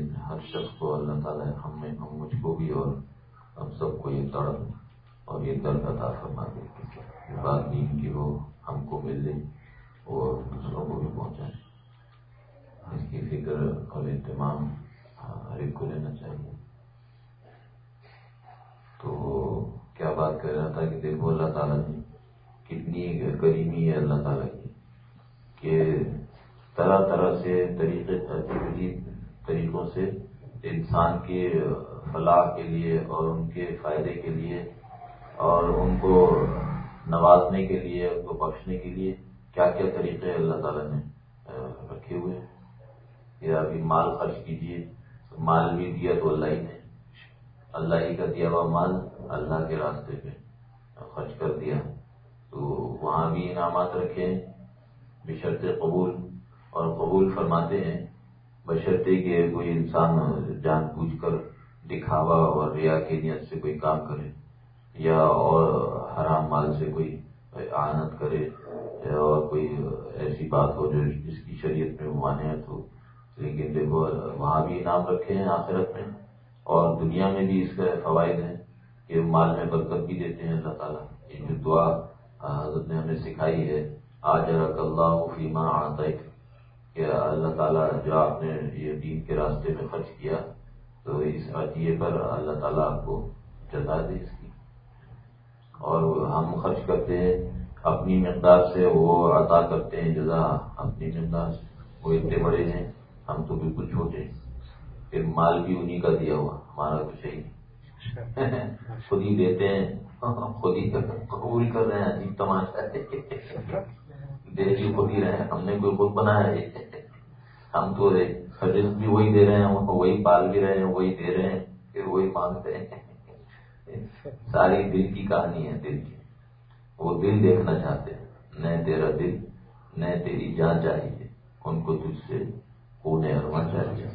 ہر شخص کو اللہ تعالیٰ ہم نے ہم مجھ کو بھی اور ہم سب کو یہ تڑپ اور یہ درد عطا فرما دے بات دین کی وہ ہم کو مل لے اور دوسروں کو بھی پہنچائے۔ اس کی فکر اور اہتمام ہر ایک کو لینا چاہیے۔ تو کیا بات کر رہا تھا کہ دیکھو اللہ تعالیٰ نے کتنی کریمی ہے اللہ تعالیٰ کی کہ طرح طرح سے طریقے طریقوں سے انسان کے فلاح کے لیے اور ان کے فائدے کے لیے اور ان کو نوازنے کے لیے، ان کو بخشنے کے لیے کیا کیا طریقے اللہ تعالیٰ نے رکھے ہوئے یا ابھی مال خرچ کیجیے مال بھی دیا تو اللہ ہی نے۔ اللہ ہی کا دیا ہوا مال اللہ کے راستے پہ خرچ کر دیا۔ تو وہاں بھی انعامات رکھے ہیں بشرط قبول، اور قبول فرماتے ہیں بشرطے کہ کوئی انسان جان بوجھ کر دکھاوا اور ریا کی نیت سے کوئی کام کرے یا اور حرام مال سے کوئی آنت کرے اور کوئی ایسی بات ہو جو جس کی شریعت میں ممانعت ہو لیکن دیکھو، وہاں بھی انعام رکھے ہیں آخرت میں اور دنیا میں بھی اس کا فوائد ہیں کہ مال میں برکت بھی دیتے ہیں اللہ تعالیٰ۔ یہ جو دعا حضرت نے ہمیں سکھائی ہے آج رک اللہ فیما آتا کہ اللہ تعالیٰ جو آپ نے یہ دین کے راستے میں خرچ کیا تو اس عطیے پر اللہ تعالیٰ آپ کو جتا دے اس کی۔ اور ہم خرچ کرتے ہیں اپنی مقدار سے وہ عطا کرتے ہیں جزا اپنی مقدار سے۔ وہ اتنے بڑے ہیں ہم تو بالکل چھوٹے پھر مال بھی انہیں کا دیا ہوا ہمارا کچھ ہی خود ہی دیتے ہیں خود ہی قبول کر رہے ہیں عجیب تماشا دے جی خود ہی رہے ہم نے کوئی خود بنایا ہے ہم تو سجس بھی وہی دے رہے ہیں، وہی پال بھی رہے ہیں، وہی دے رہے ہیں، پھر وہی مانگتے ہیں۔ ساری دل کی کہانی ہے، دل کی۔ وہ دل دیکھنا چاہتے ہیں۔ نئے تیرا دل، نئے تیری جان چاہیے۔ ان کو تجھ سے کونے ارما چاہیے۔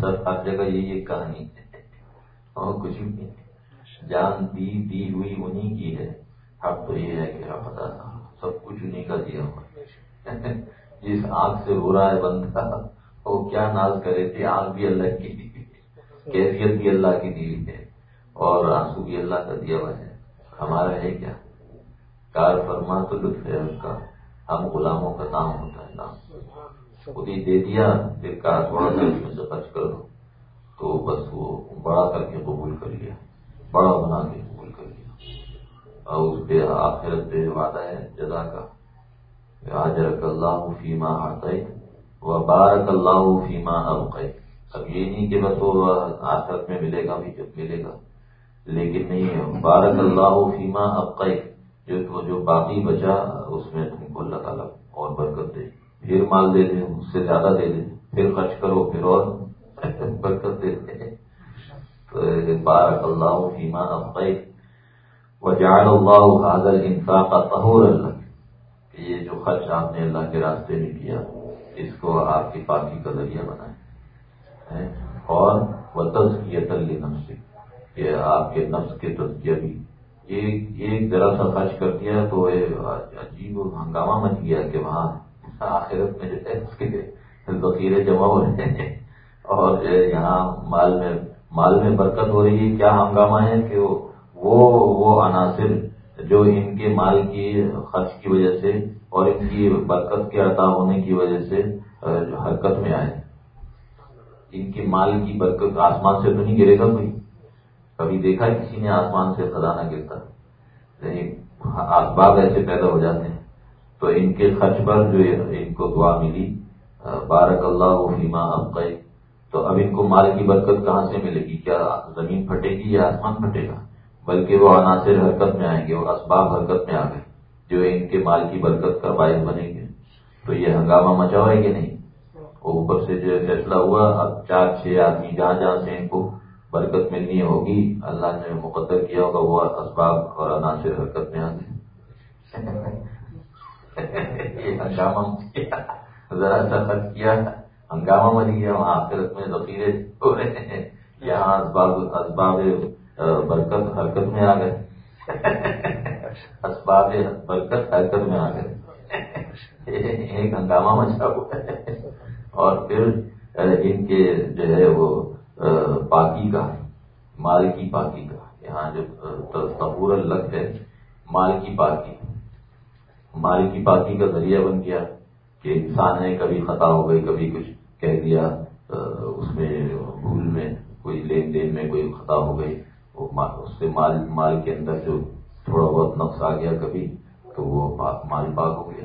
سر ہر جگہ یہی ایک کہانی ہے۔ اور کچھ بھی جان دی دی ہوئی انہیں کی ہے۔ اب تو یہ ہے کہ پتا سب کچھ انہیں کا دیا ہوا۔ جس آنکھ سے رو رہا ہے بندہ وہ کیا ناز کرے تھے؟ آنکھ بھی اللہ کی دی کیفیت بھی اللہ کی دی ہے، اور آنسو بھی اللہ کا دیا ہوا ہے۔ ہمارا ہے کیا؟ کار فرما تو لطف ہے اس کا۔ ہم غلاموں کا نام ہوتا ہے، نام۔ خود ہی دے دیا، پھر کار تھوڑا سا اس میں سے خرچ کر دو۔ تو بس وہ بڑا کر کے قبول کر لیا، بڑا بنا کے۔ اور اس پہ آخرت پہ وعدہ ہے، جزا کا۔ حاضر اللہ فیما آتا وہ بارک اللہ فیما اب اب یہ نہیں کہ بس وہ آخرت میں ملے گا بھی ملے گا۔ لیکن نہیں بارک اللہ فیما اب جو جو باقی بچا، اس میں تم کو اللہ تعالیٰ اور برکت دے۔ پھر مال دے دے، اس سے زیادہ دے دے۔ پھر خرچ کرو، پھر اور برکت دے دے۔ تو بارک اللہ فیما اب وجعل اللہ حاضر انفاق طہور اللہ کہ یہ جو خرچ آپ نے اللہ کے راستے میں کیا، اس کو آپ کی پاکی کا ذریعہ بنائے۔ اور وہ تزکیت نفس کہ آپ کے نفس کے تزکیہ بھی۔ ایک ذرا سا خرچ کر دیا تو عجیب ہنگامہ مچ گیا کہ وہاں آخرت میں جو ہے، اس کے ذخیرے جمع ہو رہے ہیں۔ اور یہاں مال میں مال میں برکت ہو رہی ہے، کیا ہنگامہ ہے کہ وہ وہ عناصر جو ان کے مال کی خرچ کی وجہ سے اور ان کی برکت کے عطا ہونے کی وجہ سے حرکت میں آئے۔ ان کے مال کی برکت آسمان سے تو نہیں گرے گا کوئی؟ کبھی دیکھا کسی نے آسمان سے خزانہ گرتا؟ نہیں اسباب ایسے پیدا ہو جاتے ہیں۔ تو ان کے خرچ پر جو ان کو دعا ملی۔ بارک اللہ فیما اب تو اب ان کو مال کی برکت کہاں سے ملے گی؟ کیا زمین پھٹے گی یا آسمان پھٹے گا؟ بلکہ وہ عناصر حرکت میں آئیں گے وہ اسباب حرکت میں آ گئے جو ان کے مال کی برکت کا باعث بنیں گے۔ تو یہ ہنگامہ مچا ہے کہ نہیں؟ وہ اوپر سے جو فیصلہ ہوا، اب چار چھ آدمی جہاں جہاں سے ان کو برکت ملنی ہوگی، اللہ نے مقدر کیا ہوگا، وہ اسباب اور عناصر حرکت میں آ گئے۔ ہنگامہ ذرا سا خرچ کیا، ہنگامہ مچ گیا، وہاں آخرت میں ذخیرے ہو رہے ہیں۔ یہاں اسباب اسباب برکت حرکت میں آ گئے۔ اسباب برکت حرکت میں آ گئے۔ ایک ہنگامہ مچا ہوا ہے۔ اور پھر ان کے جو ہے وہ پاکی کا مال کی پاکی کا۔ یہاں جو تبور الگ ہے مال کی پاکی۔ مال کی پاکی کا ذریعہ بن گیا کہ انسان ہے کبھی خطا ہو گئی، کبھی کچھ کہہ دیا اس میں، بھول میں، کوئی لین دین میں کوئی خطا ہو گئی۔ اس سے مال مال کے اندر جو تھوڑا بہت نقص آ گیا کبھی، تو وہ مال پاک ہو گیا۔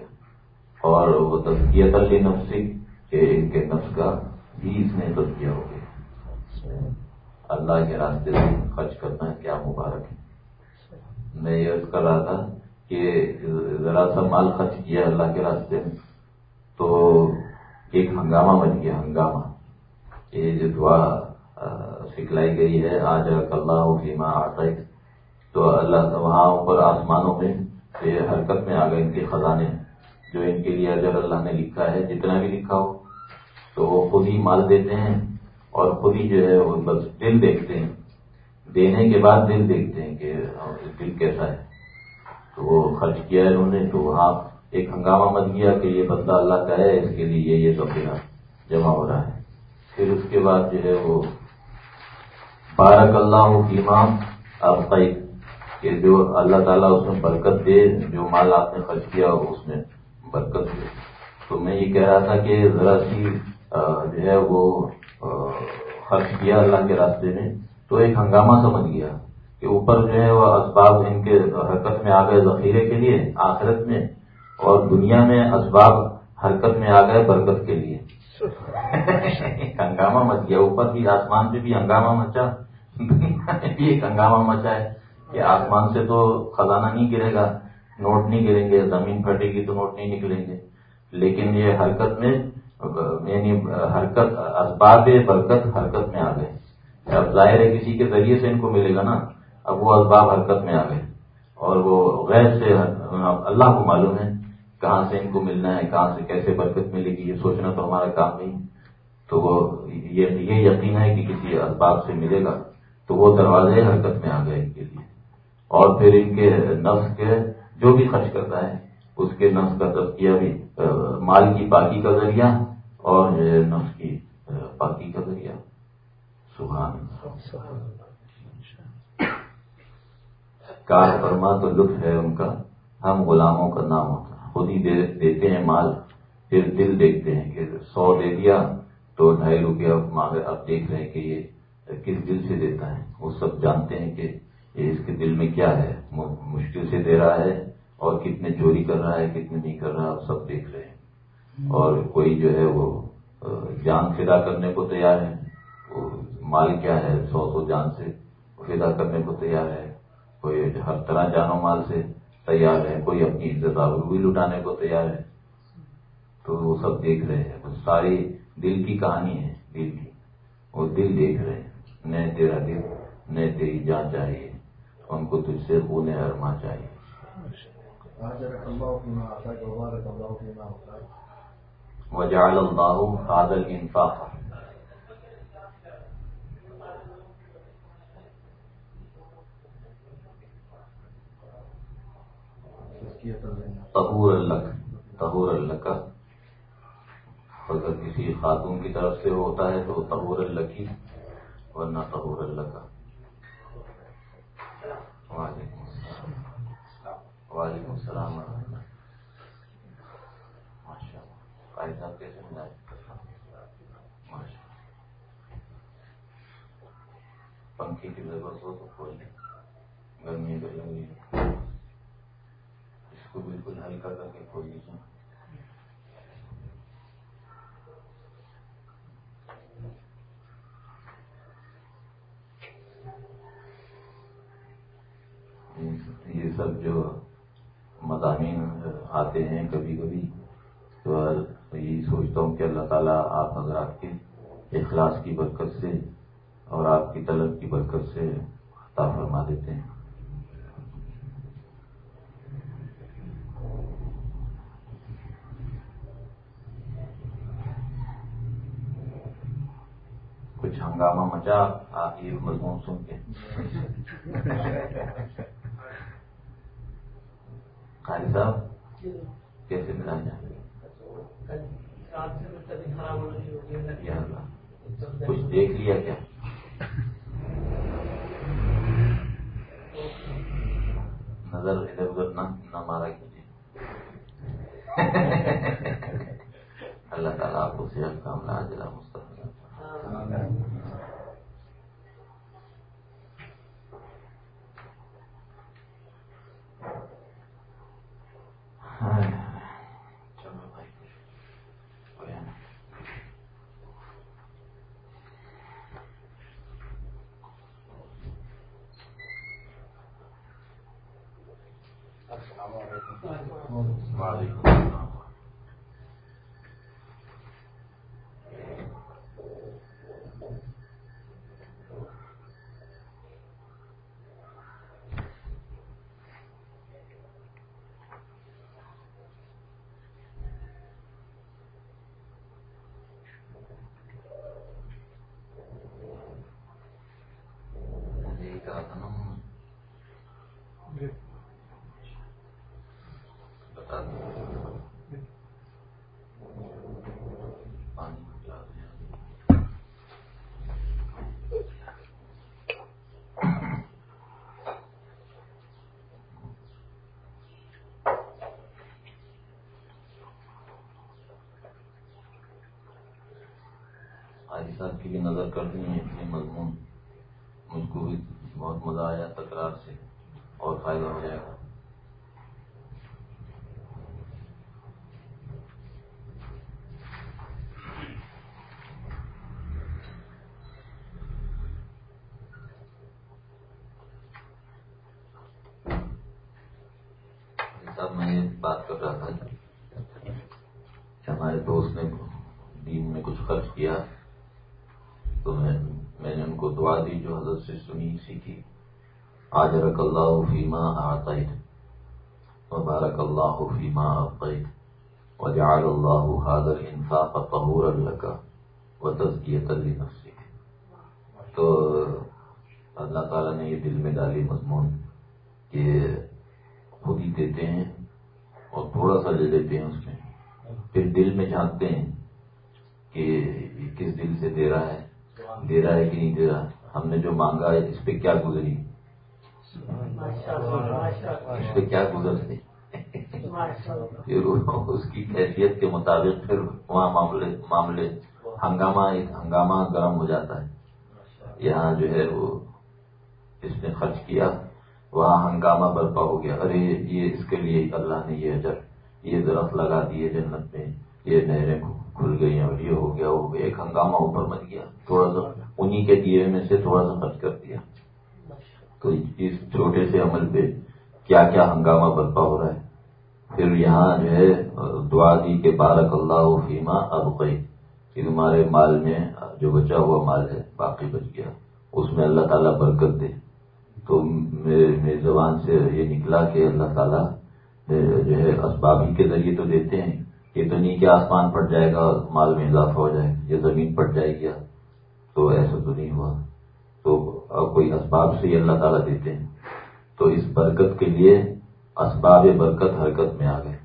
اور وہ تزکیت علی نفسی کہ ان کے نفس کا بھی اس نے تزکیہ ہو گیا۔ اللہ کے راستے سے خرچ کرنا کیا مبارک ہے۔ میں یہ کر رہا تھا کہ ذرا سا مال خرچ کیا اللہ کے راستے میں، تو ایک ہنگامہ بن گیا، ہنگامہ۔ یہ جو دعا سکھلائی گئی ہے، آج اللہ فیما آتا تو اللہ وہاں اوپر آسمانوں میں یہ حرکت میں آ گئے ان کے خزانے۔ جو ان کے لیے اگر اللہ نے لکھا ہے، جتنا بھی لکھا ہو، تو وہ خود ہی مال دیتے ہیں اور خود ہی جو ہے وہ بس دل دیکھتے ہیں۔ دینے کے بعد دل دیکھتے ہیں کہ دل کیسا ہے۔ تو وہ خرچ کیا ہے انہوں نے، تو وہاں ایک ہنگامہ مت گیا کہ یہ بندہ اللہ کا ہے، اس کے لیے یہ سب دینا جمع ہو رہا ہے۔ پھر اس کے بعد جو ہے وہ بارک اللہ امام اب کہ جو اللہ تعالیٰ اس میں برکت دے جو مال آپ نے خرچ کیا اس میں برکت دے۔ تو میں یہ کہہ رہا تھا کہ ذرا سی جو ہے وہ خرچ کیا اللہ کے راستے میں تو ایک ہنگامہ سمجھ گیا کہ اوپر جو ہے وہ اسباب ان کے حرکت میں آ گئے ذخیرے کے لیے آخرت میں اور دنیا میں اسباب حرکت میں آ گئے برکت کے لیے۔ ہنگامہ مچ گیا اوپر بھی آسمان پہ بھی ہنگامہ مچا۔ ایک ہنگامہ مچا ہے کہ آسمان سے تو خزانہ نہیں گرے گا، نوٹ نہیں گریں گے، زمین پھٹے گی تو نوٹ نہیں نکلیں گے۔ لیکن یہ حرکت میں یعنی حرکت اسباب برکت حرکت میں آ گئے۔ اب ظاہر ہے کسی کے ذریعے سے ان کو ملے گا نا، اب وہ اسباب حرکت میں آ گئے۔ اور وہ غیر سے اللہ کو معلوم ہے کہاں سے ان کو ملنا ہے، کہاں سے کیسے برکت ملے گی، یہ سوچنا تو ہمارا کام نہیں۔ تو وہ یہ یقین ہے کہ کسی اسباب سے ملے گا۔ تو وہ دروازے حرکت میں آ گئے ان کے لیے۔ اور پھر ان کے نفس کے جو بھی خرچ کرتا ہے، اس کے نفس کا تذکیہ بھی مال کی پاکی کا ذریعہ اور نفس کی پاکی کا ذریعہ۔ سبحان کار فرما تو لطف ہے ان کا۔ ہم غلاموں کا نام ہوتا خود ہی دیتے ہیں مال، پھر دل دیکھتے ہیں کہ سو دے دیا تو ڈھائی روپیہ اب دیکھ رہے ہیں کہ یہ کس دل سے دیتا ہے؟ وہ سب جانتے ہیں کہ اس کے دل میں کیا ہے۔ مشکل سے دے رہا ہے اور کتنے چوری کر رہا ہے کتنے نہیں کر رہا سب دیکھ رہے ہیں۔ اور کوئی جو ہے وہ جان فدا کرنے کو تیار ہے۔ وہ مال کیا ہے؟ سو سو جان سے فدا کرنے کو تیار ہے۔ کوئی ہر طرح جانو مال سے تیار ہے۔ کوئی اپنی عزت آبرو بھی لٹانے کو تیار ہے۔ تو وہ سب دیکھ رہے ہیں۔ ساری دل کی کہانی ہے دل کی۔ وہ دل دیکھ رہے ہیں۔ نئے تیرا دل، نئے تیری جان چاہیے۔ ان کو تجھ سے خون ارما چاہیے۔ وجعل اللہ عادل انفاق تہور اللہ تہور اللہ کا اگر کسی خاتون کی طرف سے ہوتا ہے تو تہور اللہ کی ورنہ تہور اللہ کا وعلیکم السلام۔ وعلیکم السلام ورحمۃ اللہ۔ ماشاء اللہ قائد صاحب کیسے ملا ماشاء پنکھے کی ضرورت ہو تو کھول لیں۔ گرمی تو لگ رہی اس کو بالکل ہلکا کر کے کھول لیجیے یہ سب جو مضامین آتے ہیں کبھی کبھی، تو یہی سوچتا ہوں کہ اللہ تعالیٰ آپ حضرات کے اخلاص کی برکت سے اور آپ کی طلب کی برکت سے عطا فرما دیتے ہیں۔ کچھ ہنگامہ مچا، آپ یہ مضمون سن کے۔ قاری صاحب کیسے ملا جائے کچھ دیکھ لیا کیا؟ نظر ادھر ادھر نہ مارا کیجیے۔ اللہ تعالیٰ آپ کو صحت کام لا جلا مستقبل وعلیکم کی بھی نظر کرنی ہے یہ مضمون مجھ کو بھی بہت مزہ آیا تکرار سے اور فائدہ ہو جائے گا صاحب میں یہ بات کر رہا تھا ہمارے دوست نے دین میں کچھ خرچ کیا تو میں میں نے ان کو دعا دی جو حضرت سے سنی سیکھی آج رک اللہ فیما آتائد وبارک اللہ فیما آقید وجعل اللہ حاضر انفاق طہور اللہ کا و نفسی تو اللہ تعالیٰ نے یہ دل میں ڈالی مضمون کہ خود ہی دیتے ہیں اور تھوڑا سا لے لیتے ہیں اس میں. پھر دل میں جھانکتے ہیں کہ کس دل سے دے رہا ہے؟ دے رہا ہے کہ نہیں دے رہا؟ ہم نے جو مانگا ہے اس پہ کیا گزری؟ اس پہ کیا گزرتے پھر اس کی حیثیت کے مطابق پھر وہاں معاملے معاملے ہنگامہ ایک ہنگامہ گرم ہو جاتا ہے۔ یہاں جو ہے وہ اس نے خرچ کیا وہاں ہنگامہ برپا ہو گیا ارے یہ اس کے لیے اللہ نے یہ اجر یہ درخت لگا دیے جنت میں۔ یہ نہریں کھل گئی اور یہ ہو گیا، وہ ایک ہنگامہ اوپر مچ گیا تھوڑا سا انہیں کے دیے میں سے تھوڑا سا خرچ کر دیا۔ اس چھوٹے سے عمل پہ کیا کیا ہنگامہ برپا ہو رہا ہے؟ پھر یہاں جو ہے، دعا دی کے بارک اللہ فیما اب کہ تمہارے مال میں جو بچا ہوا مال ہے باقی بچ گیا، اس میں اللہ تعالیٰ برکت دے۔ تو میرے زبان سے یہ نکلا کہ اللہ تعالیٰ جو ہے اسبابی کے ذریعے تو دیتے ہیں یہ تو نہیں کہ آسمان پھٹ جائے گا مال میں اضافہ ہو جائے گا یہ زمین پھٹ جائے گی۔ تو ایسا تو نہیں ہوا۔ تو کوئی اسباب سے ہی اللہ تعالیٰ دیتے ہیں۔ تو اس برکت کے لیے اسباب برکت حرکت میں آ گئے۔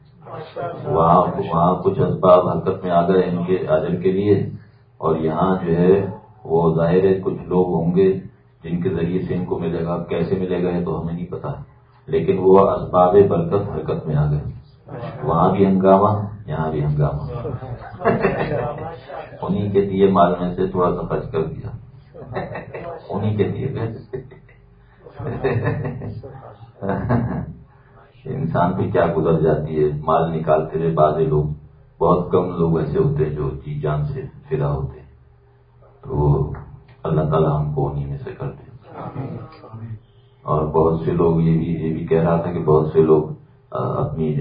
وہاں وہاں کچھ اسباب حرکت میں آ گئے ان کے اجر کے لیے۔ اور یہاں جو ہے وہ ظاہر ہے کچھ لوگ ہوں گے جن کے ذریعے سے ان کو ملے گا۔ کیسے ملے گا یہ تو ہمیں نہیں پتا لیکن وہ اسباب برکت حرکت میں آ گئے۔ وہاں بھی ہنگامہ یہاں بھی ہنگامہ۔ انہیں کے دیے مال میں سے تھوڑا سا خرچ کر دیا۔ انہیں کے دیے انسان پہ کیا گزر جاتی ہے؟ مال نکالتے رہے بعض لوگ بہت کم لوگ ایسے ہوتے ہیں جو جی جان سے فدا ہوتے ہیں۔ تو اللہ تعالیٰ ہم کو انہیں میں سے کرتے اور بہت سے لوگ یہ بھی یہ بھی کہہ رہا تھا کہ بہت سے لوگ اپنی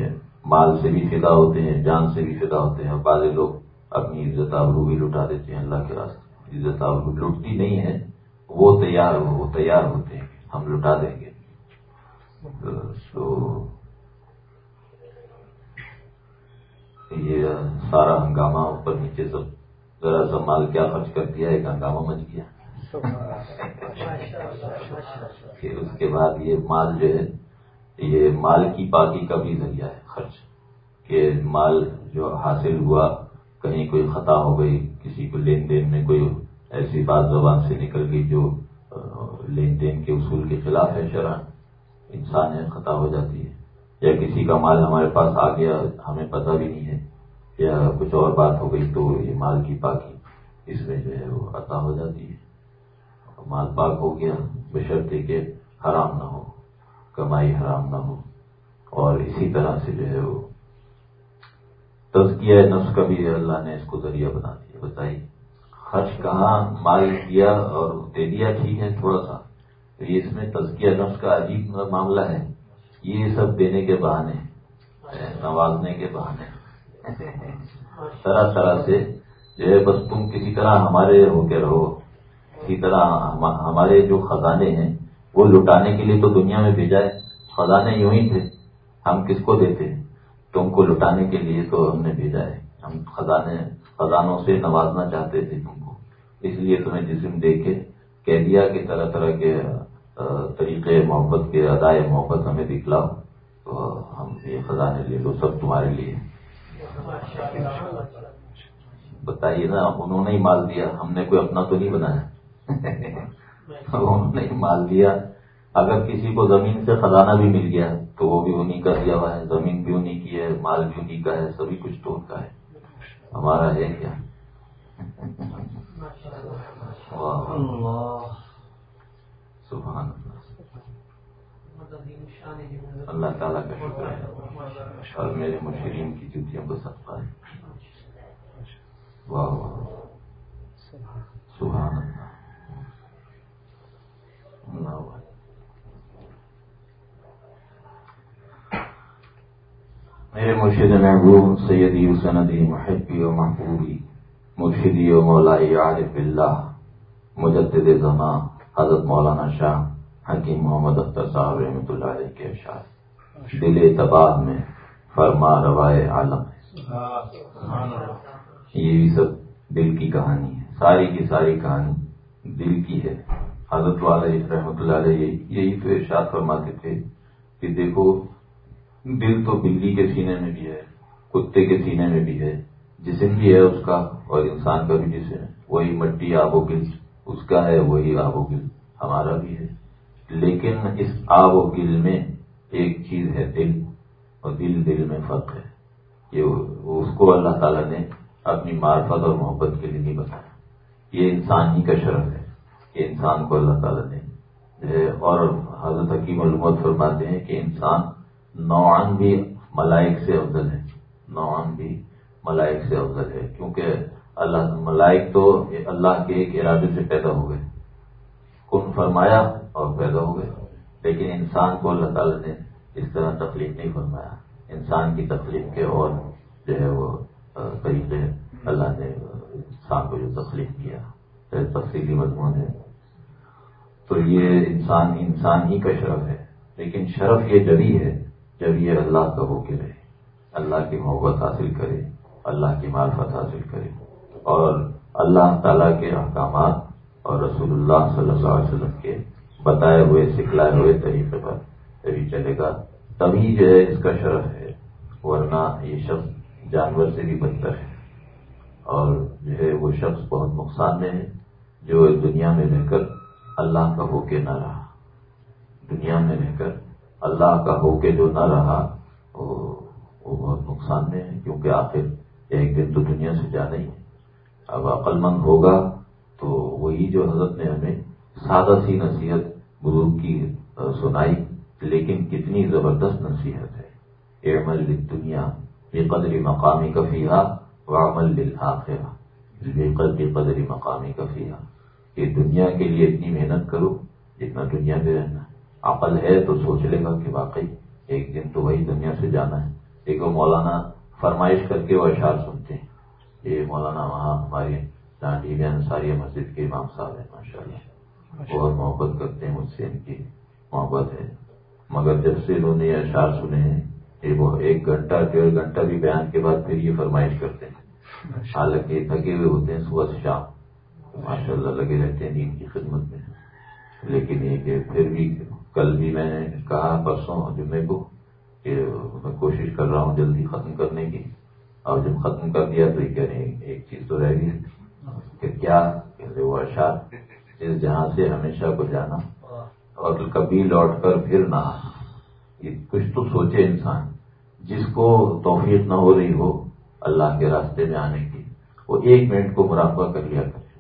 مال سے بھی فدا ہوتے ہیں جان سے بھی فدا ہوتے ہیں۔ اور بعض لوگ اپنی عزت آبرو بھی لٹا دیتے ہیں۔ اللہ کے راستے عزت آبرو لٹتی نہیں ہے۔ وہ تیار ہو وہ تیار ہوتے ہیں، ہم لٹا دیں گے۔ تو یہ سارا ہنگامہ اوپر نیچے سب، ذرا سا مال کیا خرچ کر دیا، ایک ہنگامہ مچ گیا۔ پھر اس کے بعد یہ مال جو ہے، یہ مال کی پاکی کا بھی ذریعہ ہے خرچ۔ کہ مال جو حاصل ہوا، کہیں کوئی خطا ہو گئی، کسی کو لین دین میں کوئی ایسی بات زبان سے نکل گئی جو لین دین کے اصول کے خلاف ہے شرح انسان ہے خطا ہو جاتی ہے۔ یا کسی کا مال ہمارے پاس آ گیا، ہمیں پتہ بھی نہیں ہے، یا کچھ اور بات ہو گئی تو یہ مال کی پاکی اس میں جو ہے وہ عطا ہو جاتی ہے۔ مال پاک ہو گیا بشرطے کہ حرام نہ ہو، کمائی حرام نہ ہو۔ اور اسی طرح سے جو ہے وہ تزکیہ نفس کا بھی اللہ نے اس کو ذریعہ بنا دیا۔ بتائیے۔ خرچ کہاں مال کیا اور دے دیا ٹھیک ہے تھوڑا سا۔ تو یہ اس میں تزکیہ نفس کا عجیب معاملہ ہے۔ یہ سب دینے کے بہانے نوازنے کے بہانے طرح طرح سے جو ہے بس تم کسی طرح ہمارے ہو کے رہو۔ اسی طرح ہمارے جو خزانے ہیں وہ لٹانے کے لیے تو دنیا میں بھیجا ہے۔ خزانے یوں ہی تھے۔ ہم کس کو دیتے تم کو لٹانے کے لیے تو ہم نے بھیجا ہے۔ ہم خزانے خزانوں سے نوازنا چاہتے تھے تم کو۔ اس لیے تمہیں جسم دے کے کہہ دیا کہ طرح طرح کے طریقے محبت کے ادائے محبت ہمیں دکھلاؤ۔ تو ہم یہ خزانے لے لو سب تمہارے لیے۔ بتائیے نا انہوں نے ہی مال دیا۔ ہم نے کوئی اپنا تو نہیں بنایا؟ انہوں نے مال دیا۔ اگر کسی کو زمین سے خزانہ بھی مل گیا تو وہ بھی انہیں کا دیا ہوا ہے۔ زمین بھی انہیں کی ہے مال بھی انہیں کا ہے سبھی کچھ تو ان کا ہے۔ ہمارا ہے کیا؟ سبحان اللہ۔ تعالیٰ کا شکر ہے۔ اور میرے مشرین کی جوتیوں کو سب ہے واہ واہ۔ میرے مرشد محبوب، سیدی سندی محبی و محبوبی، مرشدی و مولائی عارف اللہ مجدد زمان حضرت مولانا شاہ حکیم محمد اختر صاحب رحمۃ اللہ علیہ کے اشعار دل تباہ میں فرما روائے عالم یہ بھی سب دل کی کہانی ہے۔ ساری کی ساری کہانی دل کی ہے۔ حضرت والے رحمۃ اللہ علیہ یہی تو ارشاد فرماتے تھے کہ دیکھو دل تو بلی کے سینے میں بھی ہے، کتے کے سینے میں بھی ہے، جسم بھی ہے اس کا اور انسان کا بھی جسم ہے۔ وہی مٹی آب و گل، اس کا ہے وہی آب و گل، ہمارا بھی ہے۔ لیکن اس آب و گل میں ایک چیز ہے دل، اور دل دل میں فرق ہے۔ یہ اس کو اللہ تعالیٰ نے اپنی معرفت اور محبت کے لیے نہیں بتایا۔ یہ انسان ہی کا شرف ہے۔ کہ انسان کو اللہ تعالیٰ نے، اور حضرت حکیم علومت فرماتے ہیں کہ انسان نوعان بھی ملائک سے افضل ہے نوعان بھی ملائک سے افضل ہے، کیونکہ اللہ، ملائک تو اللہ کے ایک ارادے سے پیدا ہو گئے۔ کن فرمایا اور پیدا ہو گئے۔ لیکن انسان کو اللہ تعالیٰ نے اس طرح تکلیف نہیں فرمایا۔ انسان کی تکلیف کے اور جو ہے وہ طریقے اللہ نے انسان کو جو تکلیف کیا۔ تفصیلی مضمون ہے۔ تو یہ انسان انسان ہی کا شرف ہے۔ لیکن شرف یہ جبھی ہے جب یہ اللہ کا ہو کے رہے اللہ کی محبت حاصل کرے، اللہ کی معرفت حاصل کرے۔ اور اللہ تعالیٰ کے احکامات اور رسول اللہ صلی اللہ علیہ وسلم کے بتائے ہوئے، سکھلائے ہوئے طریقے پر تبھی چلے گا۔ تبھی جو ہے، اس کا شرف ہے، ورنہ یہ شخص جانور سے بھی بدتر ہے۔ اور جو ہے، وہ شخص بہت نقصان میں ہے، جو دنیا میں رہ کر اللہ کا ہو کے نہ رہا۔ دنیا میں رہ کر اللہ کا ہو کے جو نہ رہا، وہ بہت نقصان میں ہے، کیونکہ آخر ایک دن تو دنیا سے جانا ہی ہے۔ اب عقل مند ہوگا تو وہی جو حضرت نے ہمیں سادہ سی نصیحت بزرگ کی سنائی، لیکن کتنی زبردست نصیحت ہے۔ اعمل دنیا یہ قدری مقامی کفیہ وعمل للآخرہ۔ بے قدری قدری مقامی کفیہ یہ دنیا کے لیے اتنی محنت کرو جتنا دنیا میں رہنا۔ عقل ہے تو سوچ لے گا کہ واقعی ایک دن تو وہی دنیا سے جانا ہے۔ ایک مولانا فرمائش کر کے وہ اشعار سنتے ہیں۔ یہ مولانا وہاں ہمارے ڈانڈی میں انصاری مسجد کے امام صاحب ہیں ماشاء اللہ بہت محبت کرتے ہیں مجھ سے ان کی محبت ہے۔ مگر جب سے انہوں نے یہ اشعار سنے ہیں یہ وہ ایک گھنٹہ ڈیڑھ گھنٹہ بھی بیان کے بعد پھر یہ فرمائش کرتے ہیں۔ حالانکہ تھکے ہوئے ہوتے ہیں صبح سے شام۔ ماشاء اللہ لگے رہتے ہیں نیند کی خدمت میں۔ لیکن یہ کہ پھر بھی کل بھی میں نے کہا پرسوں جمعے کو کہ میں کوشش کر رہا ہوں جلدی ختم کرنے کی۔ اور جب ختم کر دیا تو یہ کہہ رہے ایک چیز تو رہ گئی کہ کیا کہتے وہ اشار جس جہاں سے ہمیشہ کو جانا اور کبھی لوٹ کر پھر نہ۔ یہ کچھ تو سوچے انسان۔ جس کو توفیق نہ ہو رہی ہو اللہ کے راستے میں آنے کی، وہ ایک منٹ کو مراقبہ کر لیا کرے۔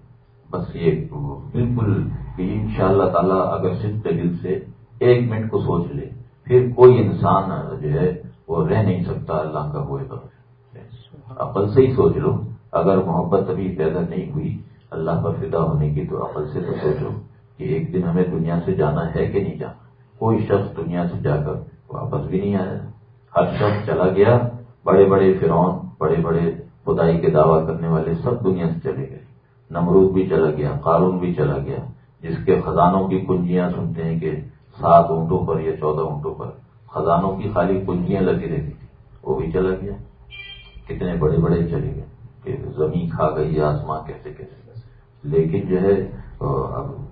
بس یہ بالکل ان شاء اللہ تعالیٰ اگر صرف دل سے ایک منٹ کو سوچ لے۔ پھر کوئی انسان جو ہے وہ رہ نہیں سکتا اللہ کا ہوئے تو عقل سے ہی سوچ لو۔ اگر محبت ابھی پیدا نہیں ہوئی اللہ پر فدا ہونے کی تو عقل سے تو سوچو کہ ایک دن ہمیں دنیا سے جانا ہے کہ نہیں جانا۔ کوئی شخص دنیا سے جا کر واپس بھی نہیں آیا۔ ہر شخص چلا گیا۔ بڑے بڑے فرعون بڑے بڑے خدائی کے دعویٰ کرنے والے سب دنیا سے چلے گئے۔ نمرود بھی چلا گیا قارون بھی چلا گیا جس کے خزانوں کی کنجیاں سنتے ہیں کہ سات اونٹوں پر یا چودہ اونٹوں پر خزانوں کی خالی کنجیاں لگی رہتی تھی وہ بھی چلا گیا۔ کتنے بڑے بڑے چلے گئے کہ زمین کھا گئی، آسمان کیسے کیسے۔ لیکن جو ہے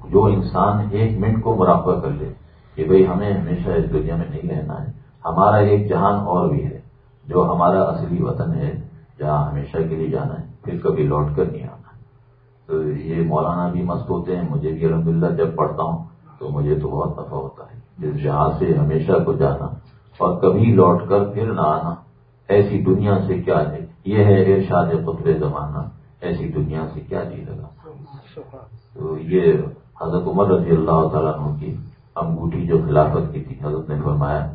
جو انسان ایک منٹ کو مراقبہ کر لے کہ بھئی ہمیں ہمیشہ اس دنیا میں نہیں رہنا ہے، ہمارا ایک جہان اور بھی ہے۔ جو ہمارا اصلی وطن ہے، جہاں ہمیشہ کے لیے جانا ہے، پھر کبھی لوٹ کر نہیں آنا۔ تو یہ مولانا بھی مست ہوتے ہیں، مجھے بھی الحمد جب پڑھتا ہوں تو مجھے تو بہت نفع ہوتا ہے جس جہاں سے ہمیشہ کو جانا اور کبھی لوٹ کر پھر نہ آنا، ایسی دنیا سے کیا ہے یہ ہے ارشاد قطب زمانہ، ایسی دنیا سے کیا جی لگا؟ تو یہ حضرت عمر رضی اللہ تعالیٰ عنہ کی انگوٹھی جو خلافت کی تھی، حضرت نے فرمایا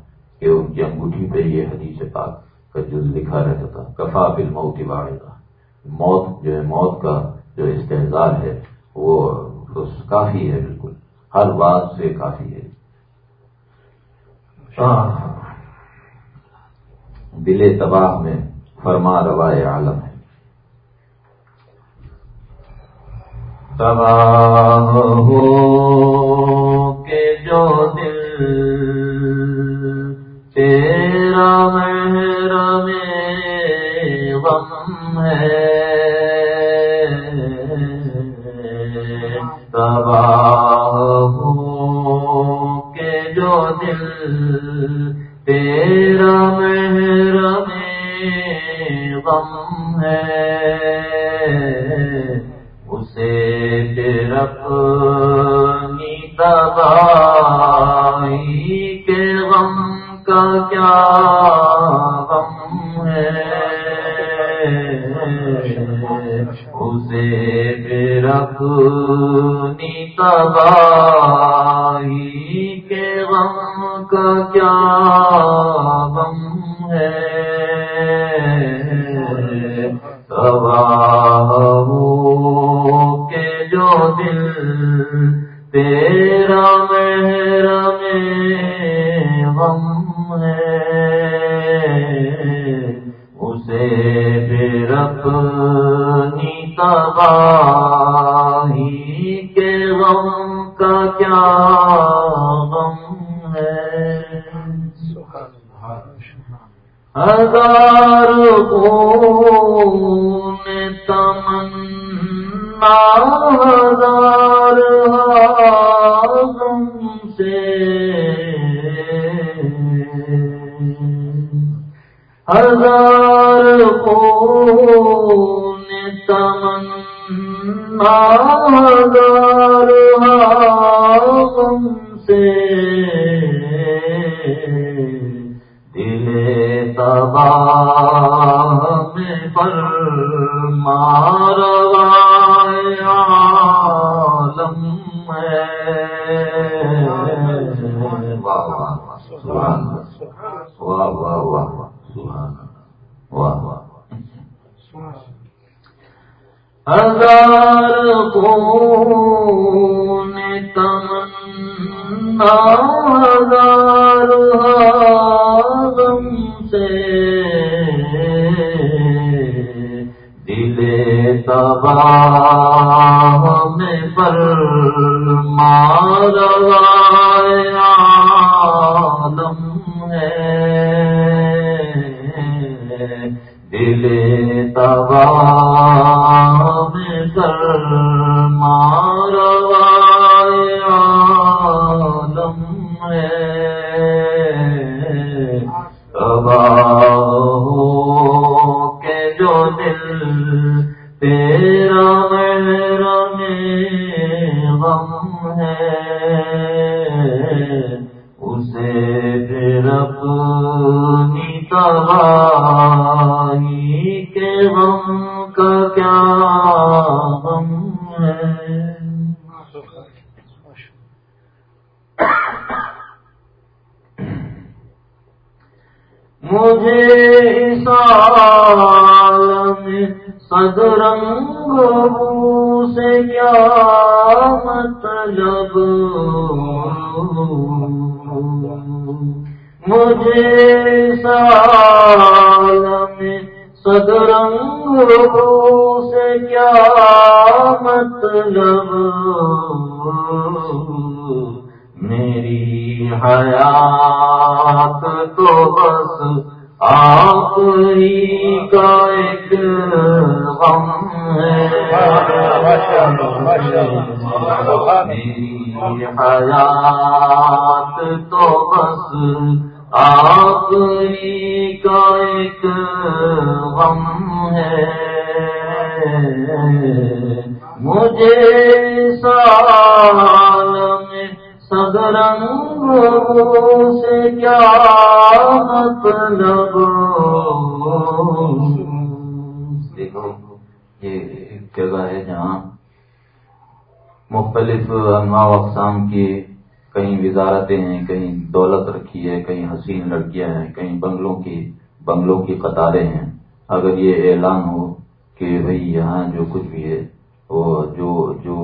کہ ان کی انگوٹھی پہ یہ حدیث پاک کا جز لکھا رہتا تھا، کفا فل موت موت جو ہے، موت کا جو استحصال ہے، وہ کافی ہے بالکل ہر بات سے کافی ہے۔ دل تباہ میں فرما روائے عالم ہے۔ تباہ ہو کے جو دل تیرا محرم غم ہے۔ تباہ تیرا محرم غم ہے، اسے اپنی تباہی کے غم کا کیا غم ہے؟ اسے اپنی تباہی گواہ ہو کہ جو دل تیرا رضا غم ہے مجھے مختلف انواع اقسام کی کہیں وزارتیں ہیں کہیں دولت رکھی ہے کہیں حسین لڑکیاں ہیں کہیں بنگلوں کی بنگلوں کی قطاریں ہیں۔ اگر یہ اعلان ہو کہ بھئی یہاں جو کچھ بھی ہے، وہ جو جو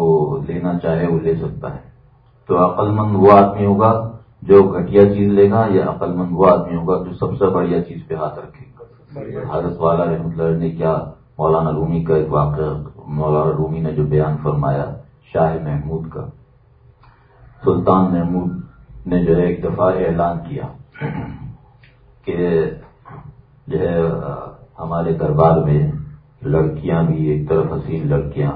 لینا چاہے وہ لے سکتا ہے۔ تو عقل مند وہ آدمی ہوگا جو گھٹیا چیز لے گا، یا عقل مند وہ آدمی ہوگا جو سب سے بڑھیا چیز پہ ہاتھ رکھے؟ گا حضرت والا رحمۃ اللہ نے کیا مولانا رومی کا ایک واقعہ، مولانا رومی نے جو بیان فرمایا شاہ محمود کا۔ سلطان محمود نے جو ہے ایک دفعہ اعلان کیا کہ جو ہے، ہمارے دربار میں لڑکیاں بھی ایک طرف حسین لڑکیاں،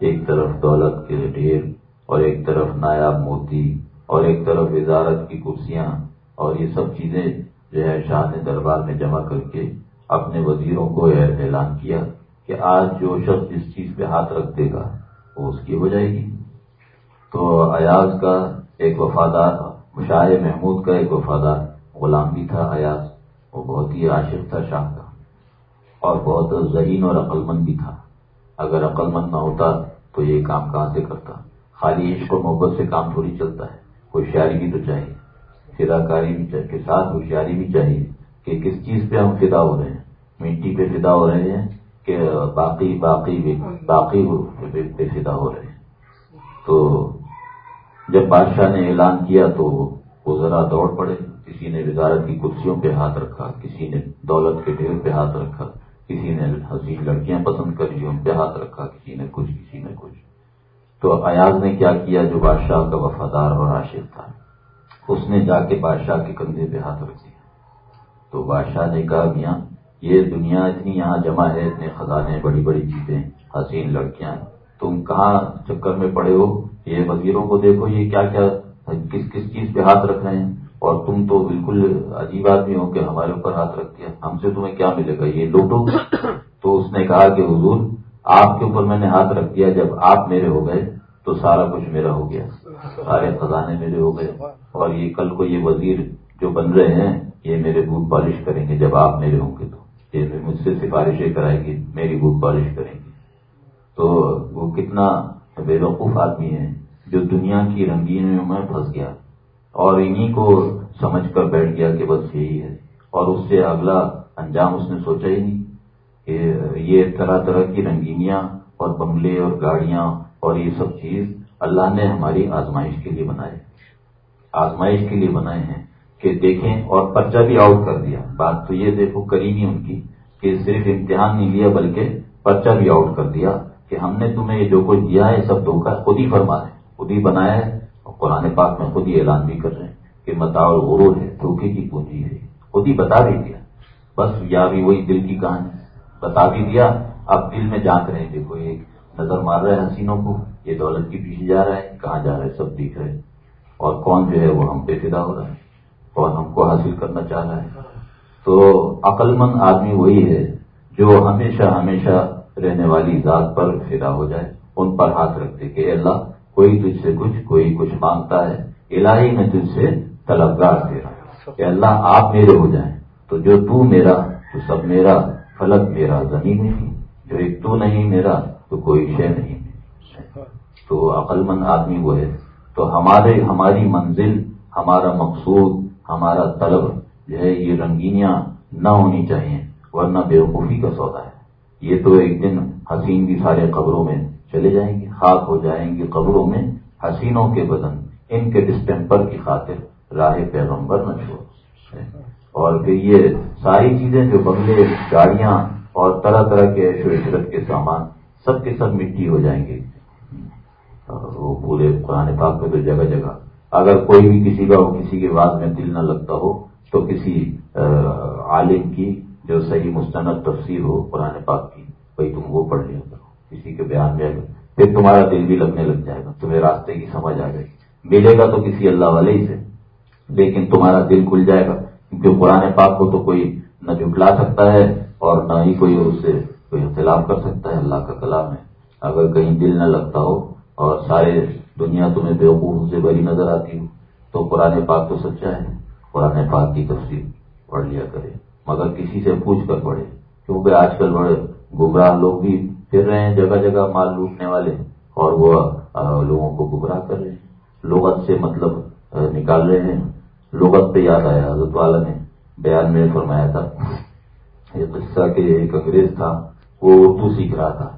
ایک طرف دولت کے ڈھیر، اور ایک طرف نایاب موتی اور ایک طرف وزارت کی کرسیاں، اور یہ سب چیزیں جو ہے شاہ نے دربار میں جمع کر کے اپنے وزیروں کو اعلان کیا کہ آج جو شخص جس چیز پہ ہاتھ رکھ دے گا وہ اس کی ہو جائے گی۔ تو ایاز کا ایک وفادار شاہ محمود کا ایک وفادار غلام بھی تھا ایاز۔ وہ بہت ہی عاشق تھا، شاہ کا اور بہت ذہین اور عقلمند بھی تھا۔ اگر عقلمند نہ ہوتا تو یہ کام کہاں سے کرتا؟ خالی عشق و محبت سے کام تھوڑی چلتا ہے۔ ہوشیاری بھی تو چاہیے۔ فدا کاری بھی چاہیے، کے ساتھ ہوشیاری بھی چاہیے کہ کس چیز پہ ہم فدا ہو رہے ہیں؟ مٹی پہ فدا ہو رہے ہیں کہ باقی باقی باقی پہ فدا ہو رہے تو جب بادشاہ نے اعلان کیا تو وہ ذرا دوڑ پڑے۔ کسی نے وزارت کی کرسیوں پہ ہاتھ رکھا کسی نے دولت کے ڈھیر پہ ہاتھ رکھا کسی نے حسین لڑکیاں پسند کری ان پہ ہاتھ رکھا کسی نے کچھ کسی نے کچھ۔ تو ایاز نے کیا کیا جو بادشاہ کا وفادار اور عاشق تھا؟ اس نے جا کے بادشاہ کے کندھے پہ ہاتھ رکھ دیا۔ تو بادشاہ نے کہا میاں یہ دنیا اتنی یہاں جمع ہے، اتنے خزانے، بڑی بڑی چیزیں، حسین لڑکیاں۔ تم کہاں چکر میں پڑے ہو؟ یہ وزیروں کو دیکھو، یہ کیا کیا کس کس چیز پہ ہاتھ رکھ رہے ہیں؟ اور تم تو بالکل عجیب آدمی ہو کہ ہمارے اوپر ہاتھ رکھ دیا۔ ہم سے تمہیں کیا ملے گا؟ یہ لوٹو۔ تو اس نے کہا کہ حضور، آپ کے اوپر میں نے ہاتھ رکھ دیا، جب آپ میرے ہو گئے تو سارا کچھ میرا ہو گیا۔ سارے خزانے میرے ہو گئے۔ اور یہ کل کو یہ وزیر جو بن رہے ہیں، یہ میرے بوٹ پالش کریں گے جب آپ میرے ہوں گے تو۔ یہ مجھ سے سفارشیں کرائے گی، میری بوٹ پالش کریں گے تو وہ کتنا بے وقوف آدمی ہے جو دنیا کی رنگینوں میں پھنس گیا اور انہی کو سمجھ کر بیٹھ گیا کہ بس یہی ہے۔ اور اس سے اگلا انجام اس نے سوچا ہی نہیں کہ یہ طرح طرح کی رنگینیاں اور بنگلے اور گاڑیاں اور یہ سب چیز اللہ نے ہماری آزمائش کے لیے بنائے۔ آزمائش کے لیے بنائے ہیں۔ کہ دیکھیں اور پرچہ بھی آؤٹ کر دیا۔ بات تو یہ دیکھو کریمی ان کی کہ صرف امتحان نہیں لیا، بلکہ پرچہ بھی آؤٹ کر دیا کہ ہم نے تمہیں یہ جو کچھ دیا ہے سب دھوکہ خود ہی فرما ہے خود ہی بنایا ہے اور قرآن پاک میں خود ہی اعلان بھی کر رہے ہیں کہ متاؤ غرور ہے، دھوکے کی پونجی ہے، خود ہی بتا بھی دیا۔ بس یا بھی وہی دل کی کہانی، بتا بھی دیا۔ اب دل میں جانچ رہے ہیں، دیکھو، ایک نظر مار رہا ہے حسینوں کو، یہ دولت کے پیچھے جا رہا ہے، کہاں جا رہا ہے، سب دیکھ رہے اور کون جو ہے وہ ہم پہ فدا ہو رہا ہے۔ کون ہم کو حاصل کرنا چاہ رہا ہے۔ تو عقل مند آدمی وہی ہے جو ہمیشہ ہمیشہ رہنے والی ذات پر فدا ہو جائے، ان پر ہاتھ رکھتے کہ اللہ، کوئی تجھ سے کچھ، کوئی کچھ مانگتا ہے، الہی میں تجھ سے طلبگار تیرا۔ کہ اللہ، آپ میرے ہو جائیں، تو جو تو میرا، تو سب میرا، فلک میرا، زمین نہیں، جو ایک تو نہیں میرا، تو کوئی شے نہیں۔ تو عقل مند آدمی وہ ہے۔ تو ہمارے، ہماری منزل، ہمارا مقصود ہمارا طلب جو ہے یہ رنگینیاں نہ ہونی چاہیے، ورنہ بیوقوفی کا سودا ہے۔ یہ تو ایک دن حسین بھی سارے قبروں میں چلے جائیں گے، خاک ہو جائیں گے قبروں میں حسینوں کے بدن، ان کے ڈسٹمپر کی خاطر راہ پیغمبر نہ چھوڑ اور پھر یہ ساری چیزیں جو بنگلے گاڑیاں اور طرح طرح کے عیش و عشرت کے سامان، سب کے سب مٹی ہو جائیں گے۔ وہ پورے قرآن پاک میں تو جگہ جگہ اگر کوئی بھی کسی کا کسی کے بعد میں دل نہ لگتا ہو، تو کسی عالم کی جو صحیح مستند تفسیر ہو، قرآن پاک کی، بھائی تم وہ پڑھ لیا کرو، کسی کے بیان میں پھر تمہارا دل بھی لگنے لگ جائے گا، تمہیں راستے کی سمجھ آ گئی ملے گا تو کسی اللہ والے ہی سے، لیکن تمہارا دل کھل جائے گا۔ کیونکہ قرآن پاک کو تو کوئی نہ جھٹلا سکتا ہے اور نہ ہی کوئی اس سے کوئی اختلاف کر سکتا ہے، اللہ کا کلام ہے۔ اگر کہیں دل نہ لگتا ہو اور سارے دنیا تمہیں بیوقوف سے بری نظر آتی ہو، تو قرآن پاک تو سچا ہے، قرآن پاک کی تفصیل پڑھ لیا کرے۔ مگر کسی سے پوچھ کر پڑھے، کیونکہ آج کل بڑے گمراہ لوگ بھی پھر رہے ہیں، جگہ جگہ مال لوٹنے والے، اور وہ لوگوں کو گمراہ کر رہے ہیں۔ لغت سے مطلب نکال رہے ہیں۔ لغت پہ یاد آیا، حضرت والا نے بیان میں فرمایا تھا۔ یہ قصہ کہ ایک انگریز تھا، وہ اردو سیکھ رہا تھا۔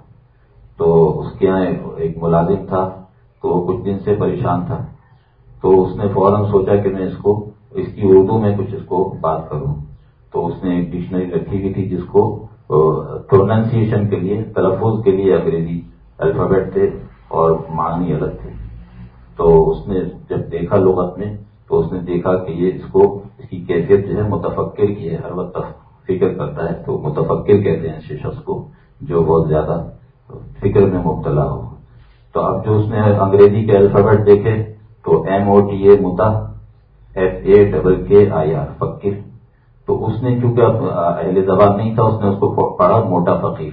تو اس کے یہاں ایک ملازم تھا۔ تو وہ کچھ دن سے پریشان تھا۔ تو اس نے فوراً سوچا کہ میں اس کو، اس کی اردو میں کچھ اس کو بات کروں۔ تو اس نے ایک ڈکشنری رکھی ہوئی تھی جس کو پروننسیشن کے لیے، تلفظ کے لیے انگریزی الفابیٹ تھے اور معنی الگ تھے۔ تو اس نے جب دیکھا لغت میں، تو اس نے دیکھا کہ یہ اس کو، اس کی کیفیت جو ہے متفقر کی ہے۔ ہر وقت فکر کرتا ہے۔ تو متفقر کہتے ہیں شخص کو جو بہت زیادہ فکر میں مبتلا ہو۔ تو اب جو اس نے انگریزی کے الفابیٹ دیکھے تو ایم او ٹی اے متا ایف اے ڈبل کے آئی آر فقیر۔ تو اس نے چونکہ اب اہل زبان نہیں تھا، اس نے اس کو پڑھا موٹا فقیر۔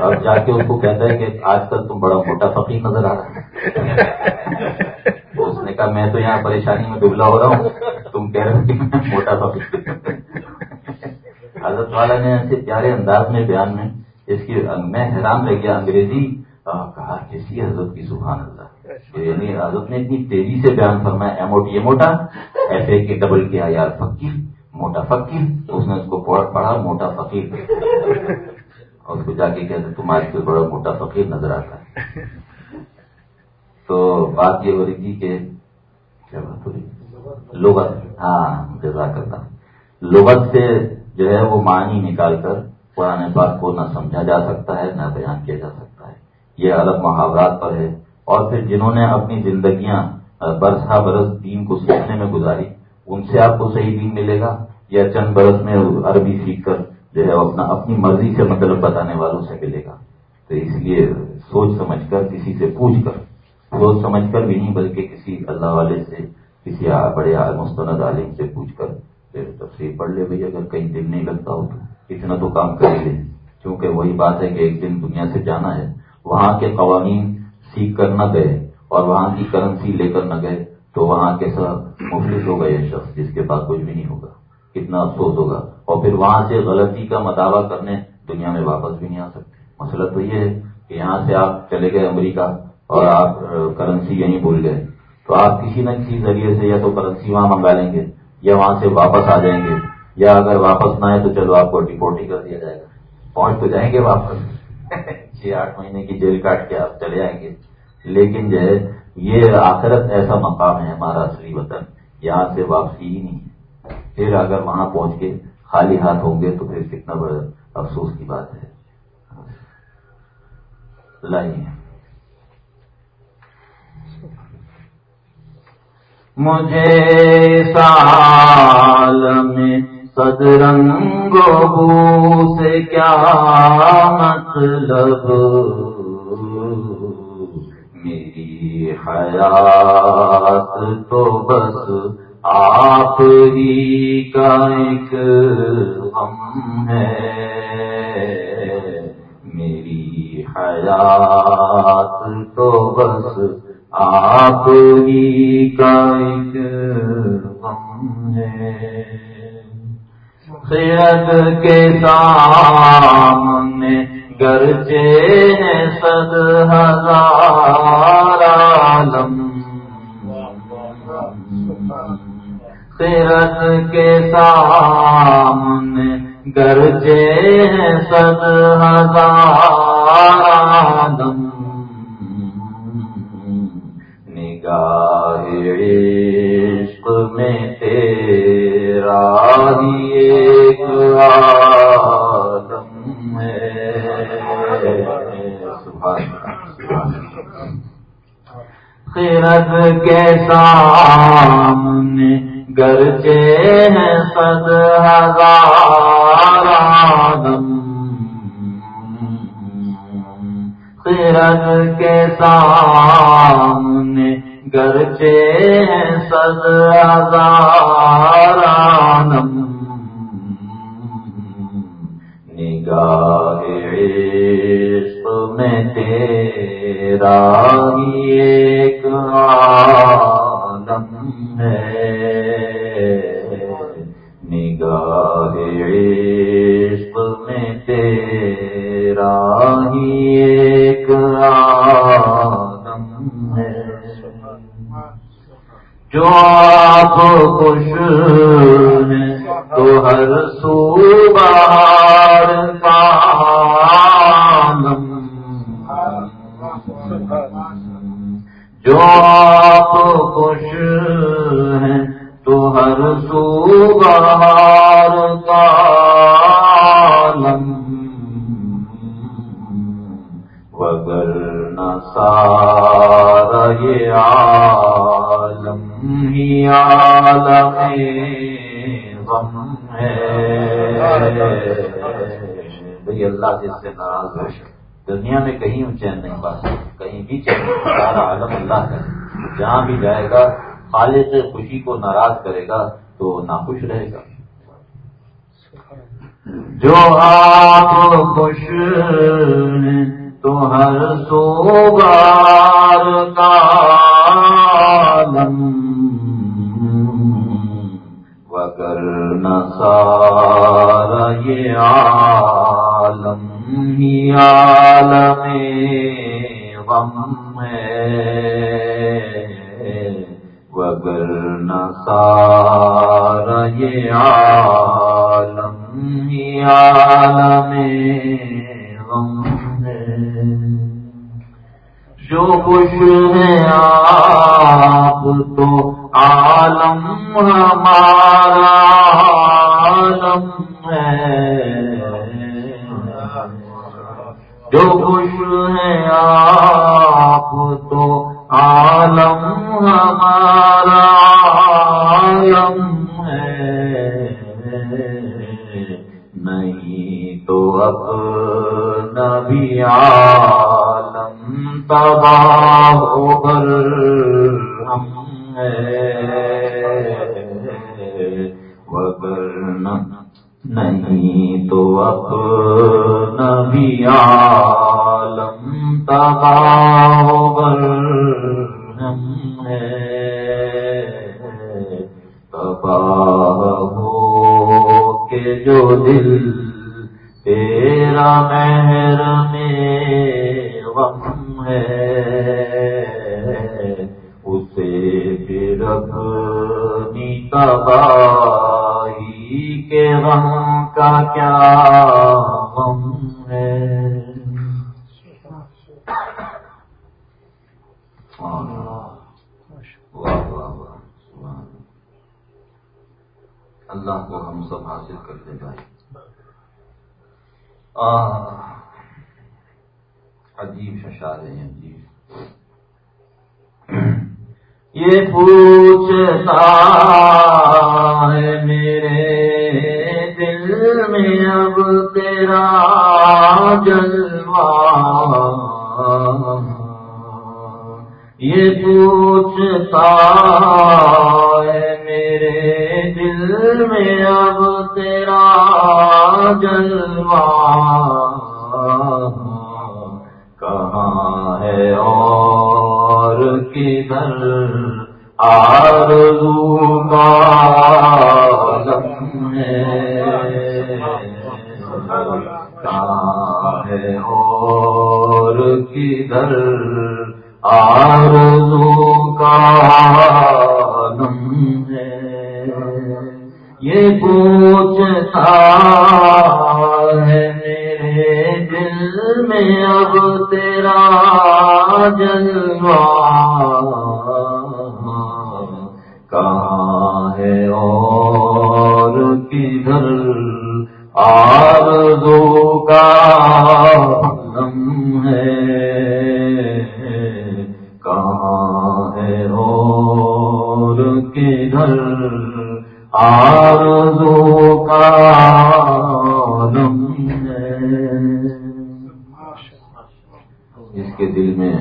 اب جا کے اس کو کہتا ہے کہ آج کل تم بڑا موٹا فقیر نظر آ رہا ہے۔ تو اس نے کہا، میں تو یہاں پریشانی میں دبلا ہو رہا ہوں۔ تم کہہ رہے ہو کہ میں موٹا فقیر۔ حضرت والا نے ایسے پیارے انداز میں بیان میں اس کی، میں حیران رہ گیا، انگریزی کہا کسی حضرت کی؟ سبحان اللہ۔ یعنی حضرت نے اتنی تیزی سے بیان فرمایا ایم او ٹی موٹا۔ ایسے کہ ڈبل کیا یار فقیر موٹا فقیر۔ اس نے اس کو پڑھا موٹا فقیر۔ اور اس کو جا کے کہتے تم آج کل بڑا موٹا فقیر نظر آتا ہے۔ تو بات یہ ہو رہی تھی کہ کیا بات ہو رہی لغت۔ ہاں جزاک اللہ۔ لغت سے جو ہے وہ معنی نکال کر قرآن پاک کو نہ سمجھا جا سکتا ہے نہ بیان کیا جا سکتا ہے۔ یہ الگ محاورات پر ہے اور پھر جنہوں نے اپنی زندگیاں برسا برس دین کو سیکھنے میں گزاری، ان سے آپ کو صحیح دین ملے گا؟ یا چند برس میں عربی سیکھ کر جو ہے اپنا، اپنی مرضی سے مطلب بتانے والوں سے ملے گا؟ تو اس لیے سوچ سمجھ کر، کسی سے پوچھ کر، سوچ سمجھ کر بھی نہیں بلکہ کسی اللہ والے سے، کسی بڑے مستند عالم سے پوچھ کر پھر تفصیل پڑھ لے بھائی اگر کہیں دل نہیں لگتا ہو تو۔ اتنا تو کام کر لے کیونکہ وہی بات ہے کہ ایک دن دنیا سے جانا ہے۔ وہاں کے قوانین سیکھ کر نہ گئے اور وہاں کی کرنسی لے کر نہ گئے تو وہاں کے کیسا مفلس ہوگا یہ شخص جس کے پاس کچھ بھی نہیں ہوگا۔ کتنا افسوس ہوگا۔ اور پھر وہاں سے غلطی کا مطالبہ کرنے دنیا میں واپس بھی نہیں آ سکتے۔ مسئلہ تو یہ ہے کہ یہاں سے آپ چلے گئے امریکہ اور آپ کرنسی یہیں بھول گئے۔ تو آپ کسی نہ کسی ذریعے سے یا تو کرنسی وہاں منگا لیں گے یا وہاں سے واپس آ جائیں گے۔ یا اگر واپس نہ آئے تو چلو آپ کو ڈپورٹ ہی کر دیا جائے گا۔ پہنچ تو جائیں گے واپس۔ چھ آٹھ مہینے کی جیل کاٹ کے آپ چلے آئیں گے۔ لیکن جو ہے، یہ آخرت ایسا مقام ہے ہمارا اصلی وطن، یہاں سے واپسی ہی نہیں ہے۔ پھر اگر وہاں پہنچ کے خالی ہاتھ ہوں گے تو پھر کتنا بڑا افسوس کی بات ہے۔ لائیے مجھے سال میں سدرنگ سے کیا مطلب میری حیات تو بس آپ ہی کا ایک غم ہے میری حیات تو بس آپ ہی کا ایک غم ہے خیرت کے سامنے گرچے سد ہزار عالم۔ خیرت کے سامنے گرچے سد ہزار کے سامنے گرچے ہیں صد ہزار آدم خیرت کے سامنے گرچے ہیں صد ہزار آدم تیرا ہی ایک عالم ہے نگاہ عشق میں تیرا ہی ایک عالم ہے جو آپ خوش ہیں تو ہر سو بھائی اللہ جس سے ناراض ہو دنیا میں کہیں چین نہیں پا کہیں بھی چین سارا عالم اللہ ہے۔ جہاں بھی جائے گا، خالق خوشی کو ناراض کرے گا تو ناخوش رہے گا۔ جو آپ خوش تو ہر سو بار وگر نسارا یہ عالم ہی عالم غم ہے وگر نسارا یہ عالم ہی عالم غم ہے جو خوش ہے آپ تو عالم ہمارا عالم ہے جو خوش ہے آپ تو عالم ہمارا عالم ہے۔ نہیں تو اب نبی عالم تباہ ہو ہم وگرنا اللہ۔ کو ہم سب حاصل کرتے بھائی۔ عجیب ششار ہیں عجیب یہ پوچھتا ہے میرے دل میں اب تیرا جلوہ۔ یہ پوچھتا ہے میرے دل میں اب تیرا جلوہ کہاں ہے اور کدھر آرزو کا ہے؟ کہاں ہے اور کدھر آرزو کا عالم ہے یہ پوچھتا ہے میرے دل میں اب تیرا جلوہ۔ آرزو کا علم ہے۔ جس کے دل میں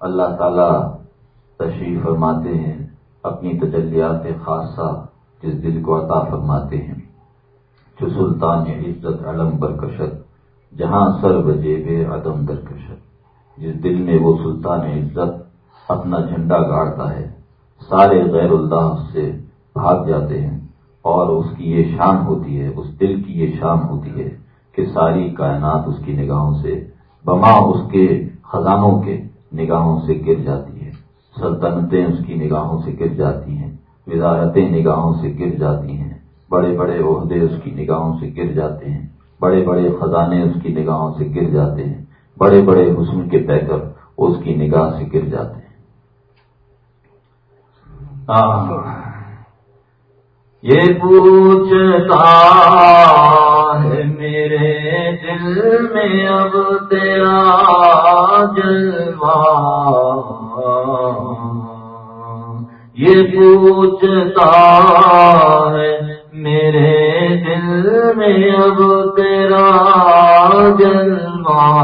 اللہ تعالی تشریف فرماتے ہیں، اپنی تجلیات خاصہ جس دل کو عطا فرماتے ہیں۔ جو سلطان عزت علم برکشت، جہاں سر بجے بے عدم درکشت جس دل میں وہ سلطان عزت اپنا جھنڈا گاڑتا ہے، سارے غیر اللہ سے بھاگ جاتے ہیں اور اس کی یہ شان ہوتی ہے، اس دل کی یہ شان ہوتی ہے کہ ساری کائنات اس کی نگاہوں سے، بما اس کے خزانوں کے نگاہوں سے گر جاتی ہے۔ سلطنتیں اس کی نگاہوں سے گر جاتی ہیں، وزارتیں نگاہوں سے گر جاتی ہیں۔ بڑے بڑے عہدے اس کی نگاہوں سے گر جاتے ہیں۔ بڑے بڑے خزانے اس کی نگاہوں سے گر جاتے ہیں۔ بڑے بڑے حسن کے پیکر اس کی نگاہ سے گر جاتے ہیں۔ یہ پوچھتا ہے میرے دل میں اب تیرا جلوہ۔ یہ پوچھتا ہے میرے دل میں اب تیرا جلوہ۔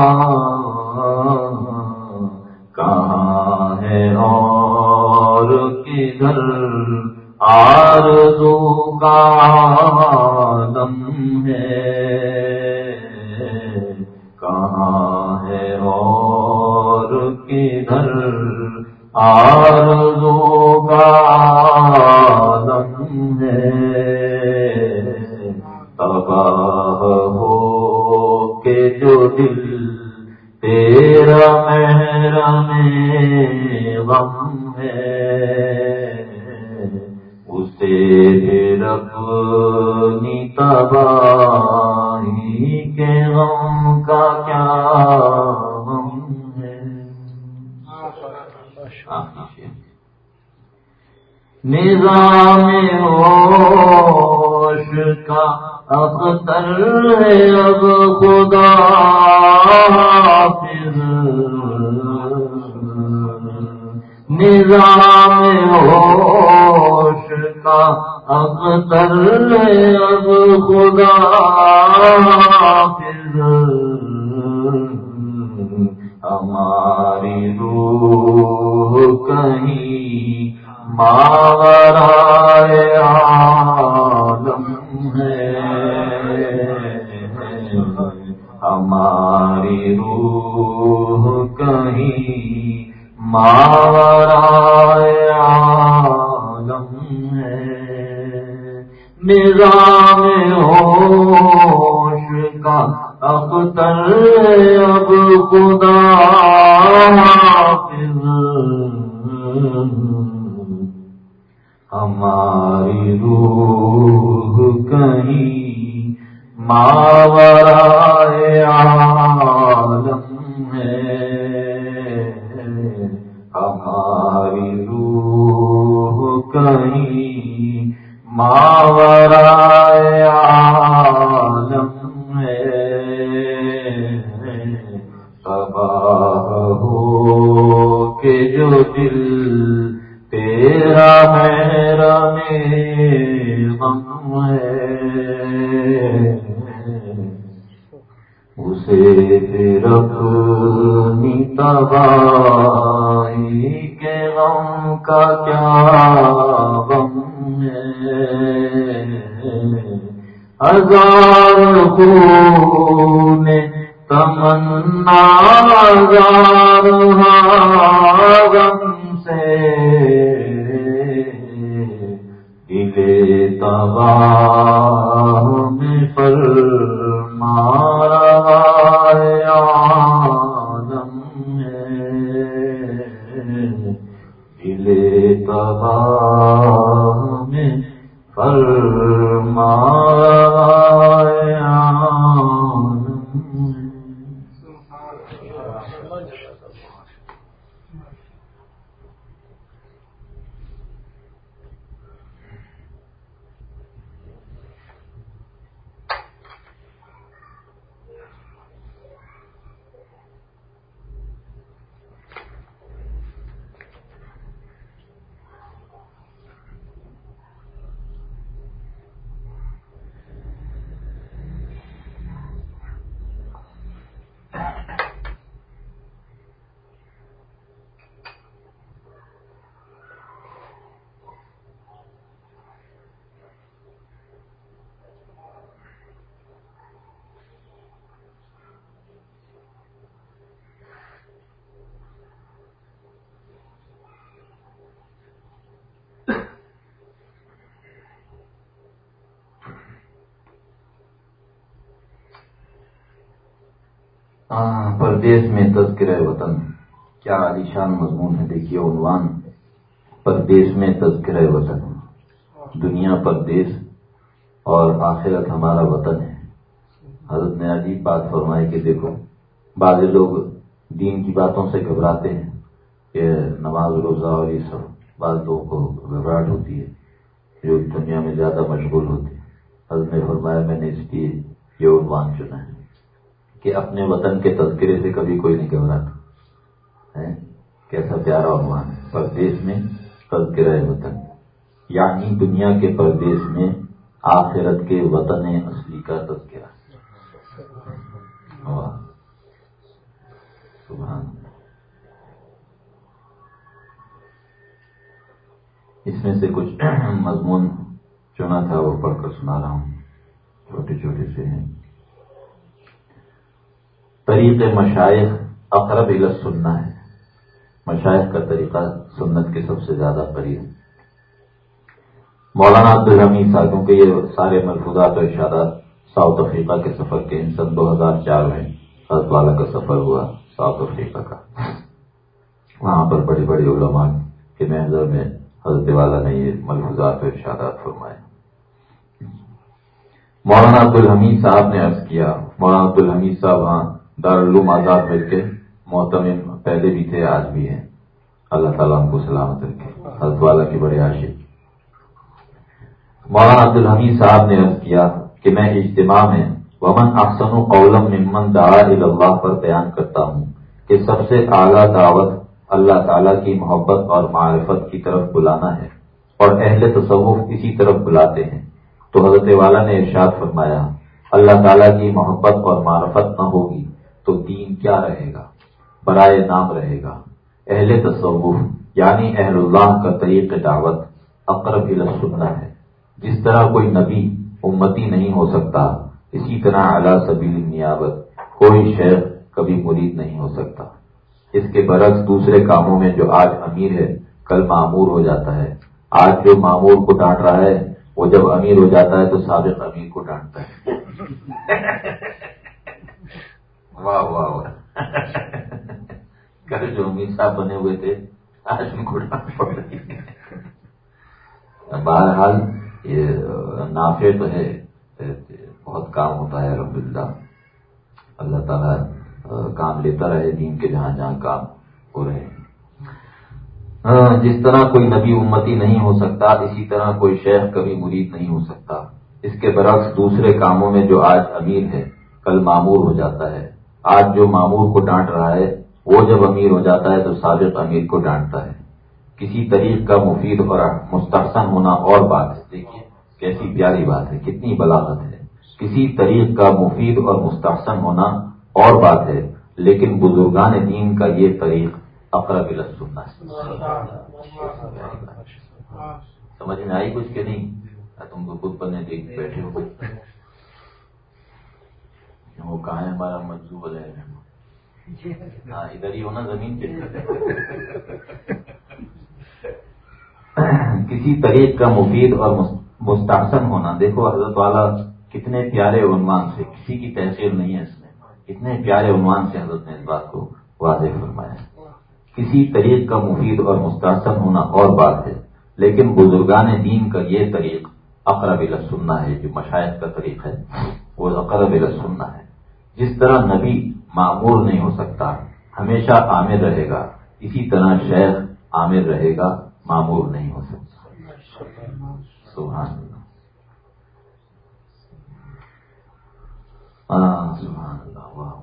کہاں ہے اور کدھر آرزو کا دم ہے کہاں ہے اور کدھر آرزو کا دم ہے تباہ ہو کے جو دل تیرا محرم غم ہے تباہی کے غم کا کیا غم ہے؟ نظام ہوش کا اختر ہے اب خدا پھر۔ نظام ہوش کا اختر ہے اب خدا پھر۔ ہماری روح کہیں ماورائے عالم ہے۔ ہماری روح کہیں ماورائے نظام ہوش کا اختر اب خدا حافظ۔ ہماری روح کہیں ماورا ماور ہزار خون تمنا غم سے دلے تباہ میں پر مارا عالم ہے دلے تباہ میں پر مارا ہاں، پردیش میں تذکرہ وطن، کیا عالیشان مضمون ہے؟ دیکھیے عنوان، پردیش میں تذکرہ وطن۔ دنیا پردیش اور آخرت ہمارا وطن ہے۔ حضرت نے عجیب بات فرمائی کہ دیکھو، بعض لوگ دین کی باتوں سے گھبراتے ہیں، کہ نماز، روزہ اور یہ سب۔ بعض لوگوں کو گھبراہٹ ہوتی ہے، جو دنیا میں زیادہ مشغول ہوتے ہیں۔ حضرت نے فرمایا، میں نے اس کی یہ عنوان چنا ہے۔ کہ اپنے وطن کے تذکرے سے کبھی کوئی نہیں گھبراتا۔ کیسا پیارا عنوان ہے۔ پردیش میں تذکرہ وطن۔ یعنی دنیا کے پردیش میں آخرت کے وطن اصلی کا تذکرہ۔ اس میں سے کچھ مضمون چنا تھا وہ پڑھ کر سنا رہا ہوں۔ چھوٹے چھوٹے سے ہیں۔ طریق مشائق اقرب عل سننا ہے۔ مشائق کا طریقہ سنت کے سب سے زیادہ قریب مولانا عبدالحمی صاحبوں کے یہ سارے ملفوظات و اشارات ساؤتھ افریقہ کے سفر کے ان سن دو ہزار چار میں حضرت والا کا سفر ہوا ساؤتھ افریقہ کا۔ وہاں پر بڑے بڑے علماء کے محضر میں حضرت والا نے یہ ملفوظات و اشارات فرمائے۔ مولانا عبدالحمید صاحب نے عرض کیا، مولانا عبدالحمید صاحب وہاں دارالعلوم آزاد مل کے محتم پہلے بھی تھے، آج بھی ہیں۔ اللہ تعالیٰ ہم کو سلامت رکھے۔ حضرت والا کی بڑے عاشق۔ مولانا عبد الحمید صاحب نے عرض کیا کہ میں اجتماع میں ومن افسن و قولم ممن دعا اللہ پر بیان کرتا ہوں کہ سب سے اعلیٰ دعوت اللہ تعالیٰ کی محبت اور معرفت کی طرف بلانا ہے اور اہل تصوف اسی طرف بلاتے ہیں۔ تو حضرت والا نے ارشاد فرمایا، اللہ تعالیٰ کی محبت اور معرفت نہ ہوگی۔ تو دین کیا رہے گا؟ برائے نام رہے گا۔ اہل تصوف یعنی اہل اللہ کا طریق دعوت، اقرب سننا ہے۔ جس طرح کوئی نبی امتی نہیں ہو سکتا، اسی طرح اعلیٰ سبیل نیابت کوئی شیخ کبھی مرید نہیں ہو سکتا۔ اس کے برعکس دوسرے کاموں میں جو آج امیر ہے، کل معمور ہو جاتا ہے۔ آج جو معمور کو ڈانٹ رہا ہے، وہ جب امیر ہو جاتا ہے تو سابق امیر کو ڈانٹتا ہے۔ واہ واہ واہ۔ کل جو امیر صاحب بنے ہوئے تھے، آج ان کو پڑ رہی بہرحال، یہ نافع تو ہے، بہت کام ہوتا ہے الحمد للہ اللہ تعالیٰ کام لیتا رہے، دین کے جہاں جہاں کام ہو رہے ہیں۔ جس طرح کوئی نبی امتی نہیں ہو سکتا، اسی طرح کوئی شیخ کبھی مرید نہیں ہو سکتا۔ اس کے برعکس، دوسرے کاموں میں جو آج امیر ہے، کل معمور ہو جاتا ہے۔ آج جو معمور کو ڈانٹ رہا ہے، وہ جب امیر ہو جاتا ہے تو سابق امیر کو ڈانٹتا ہے۔ کسی طریق کا مفید اور مستحسن ہونا اور بات ہے۔ دیکھیے، کیسی پیاری بات ہے، کتنی بلاغت ہے۔ کسی طریق کا مفید اور مستحسن ہونا اور بات ہے، لیکن بزرگان دین کا یہ طریق اقرب سننا سمجھ میں آئی کچھ کہ نہیں؟ تم کو خود بنے دیکھ بیٹھے ہو۔ وہ کہاں ہے ہمارا منصوبہ ہے ہاں ادھر ہی ہونا زمین پہ۔ کسی طریق کا مفید اور مستحسن ہونا۔ دیکھو حضرت والا کتنے پیارے عنوان سے کسی کی تحصیل نہیں ہے اس میں۔ کتنے پیارے عنوان سے حضرت نے اس بات کو واضح فرمایا۔ کسی طریق کا مفید اور مستحسن ہونا اور بات ہے۔ لیکن بزرگان دین کا یہ طریق اقرب سننا ہے جو مشاہد کا طریق ہے وہ اقرب سننا ہے۔ جس طرح نبی معمور نہیں ہو سکتا، ہمیشہ عامر رہے گا، اسی طرح شیخ عامر رہے گا، معمور نہیں ہو سکتا۔ سبحان اللہ۔ سبحان اللہ، واہ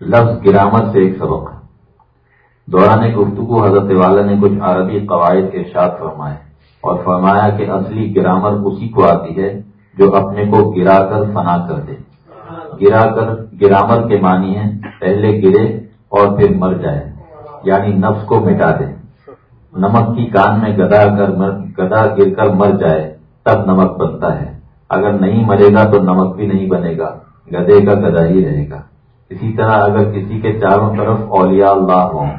لفظ گرامت سے ایک سبق۔ دوران گفتگو حضرت والا نے کچھ عربی قواعد کے ارشاد فرمائے اور فرمایا کہ اصلی گرامر اسی کو آتی ہے جو اپنے کو گرا کر فنا کر دے۔ گرا کر گرامر کے معنی ہے پہلے گرے اور پھر مر جائے یعنی نفس کو مٹا دے۔ نمک کی کان میں گدا کر گدا گر کر مر جائے، تب نمک بنتا ہے۔ اگر نہیں مرے گا تو نمک بھی نہیں بنے گا، گدے کا گدا ہی رہے گا۔ اسی طرح اگر کسی کے چاروں طرف اولیاء اللہ ہوں،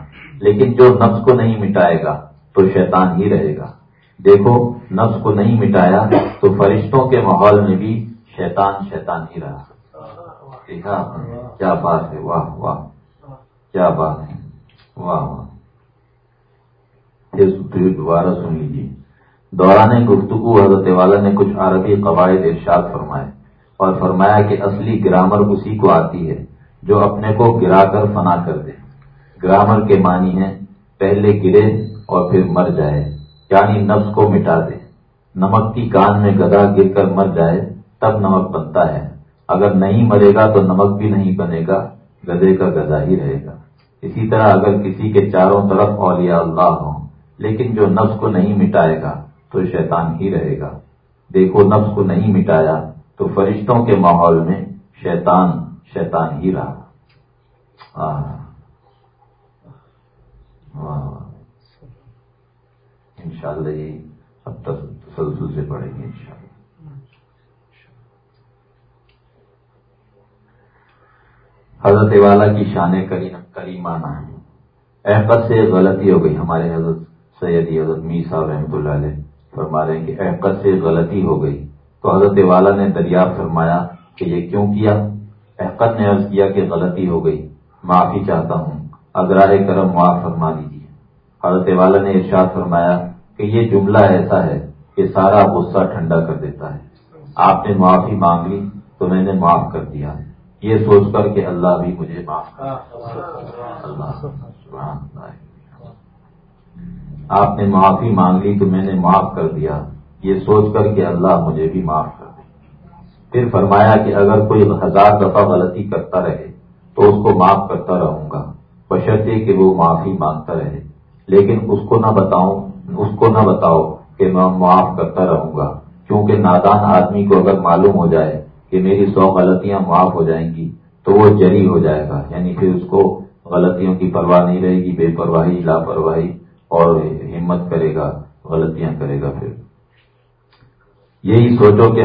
لیکن جو نفس کو نہیں مٹائے گا تو شیطان ہی رہے گا۔ دیکھو، نفس کو نہیں مٹایا تو فرشتوں کے ماحول میں بھی شیطان شیطان ہی رہا۔ دیکھا ہاں، کیا بات ہے؟ واہ واہ۔ کیا بات ہے؟ واہ واہ۔ پھر دوبارہ سن لیجیے دوران گفتگو حضرت والا نے کچھ عربی قواعد ارشاد فرمائے اور فرمایا کہ اصلی گرامر اسی کو آتی ہے جو اپنے کو گرا کر فنا کر دے۔ گرامر کے معنی ہے پہلے گرے اور پھر مر جائے۔ یعنی نفس کو مٹا دے۔ نمک کی کان میں گدا گر کر مر جائے، تب نمک بنتا ہے۔ اگر نہیں مرے گا تو نمک بھی نہیں بنے گا، گدے کا گدا ہی رہے گا۔ اسی طرح اگر کسی کے چاروں طرف اولیاء اللہ ہوں، لیکن جو نفس کو نہیں مٹائے گا تو شیطان ہی رہے گا۔ دیکھو، نفس کو نہیں مٹایا تو فرشتوں کے ماحول میں شیطان شیطان ہی رہا۔ ان شاء اللہ یہ اب تسلسل سے پڑھیں گے ان شاء اللہ حضرت والا کی شان کریمانہ ہے احمد سے غلطی ہو گئی۔ ہمارے حضرت سیدی حضرت می صاحب رحمۃ اللہ علیہ فرما رہے ہیں کہ احمد سے غلطی ہو گئی۔ تو حضرت والا نے دریافت فرمایا کہ یہ کیوں کیا؟ احقت نے عرض کیا کہ غلطی ہو گئی۔ معافی چاہتا ہوں۔ اگراہ کرم معاف فرما دیجیے۔ حضرت والا نے ارشاد فرمایا کہ یہ جملہ ایسا ہے کہ سارا غصہ ٹھنڈا کر دیتا ہے۔ آپ نے معافی مانگ لی تو میں نے معاف کر دیا۔ یہ سوچ کر کہ اللہ بھی مجھے معاف کر اللہ۔ آپ نے معافی مانگ لی تو میں نے معاف کر دیا۔ یہ سوچ کر کہ اللہ مجھے بھی معاف کر دے۔ پھر فرمایا کہ اگر کوئی ہزار دفعہ غلطی کرتا رہے تو اس کو معاف کرتا رہوں گا۔ بشرطے کہ وہ معافی مانگتا رہے۔ لیکن اس کو نہ بتاؤں اس کو نہ بتاؤ کہ میں معاف کرتا رہوں گا۔ کیونکہ نادان آدمی کو اگر معلوم ہو جائے کہ میری سو غلطیاں معاف ہو جائیں گی، تو وہ جری ہو جائے گا۔ یعنی پھر اس کو غلطیوں کی پرواہ نہیں رہے گی، بے پرواہی، لاپرواہی اور ہمت کرے گا، غلطیاں کرے گا پھر۔ یہی سوچو کہ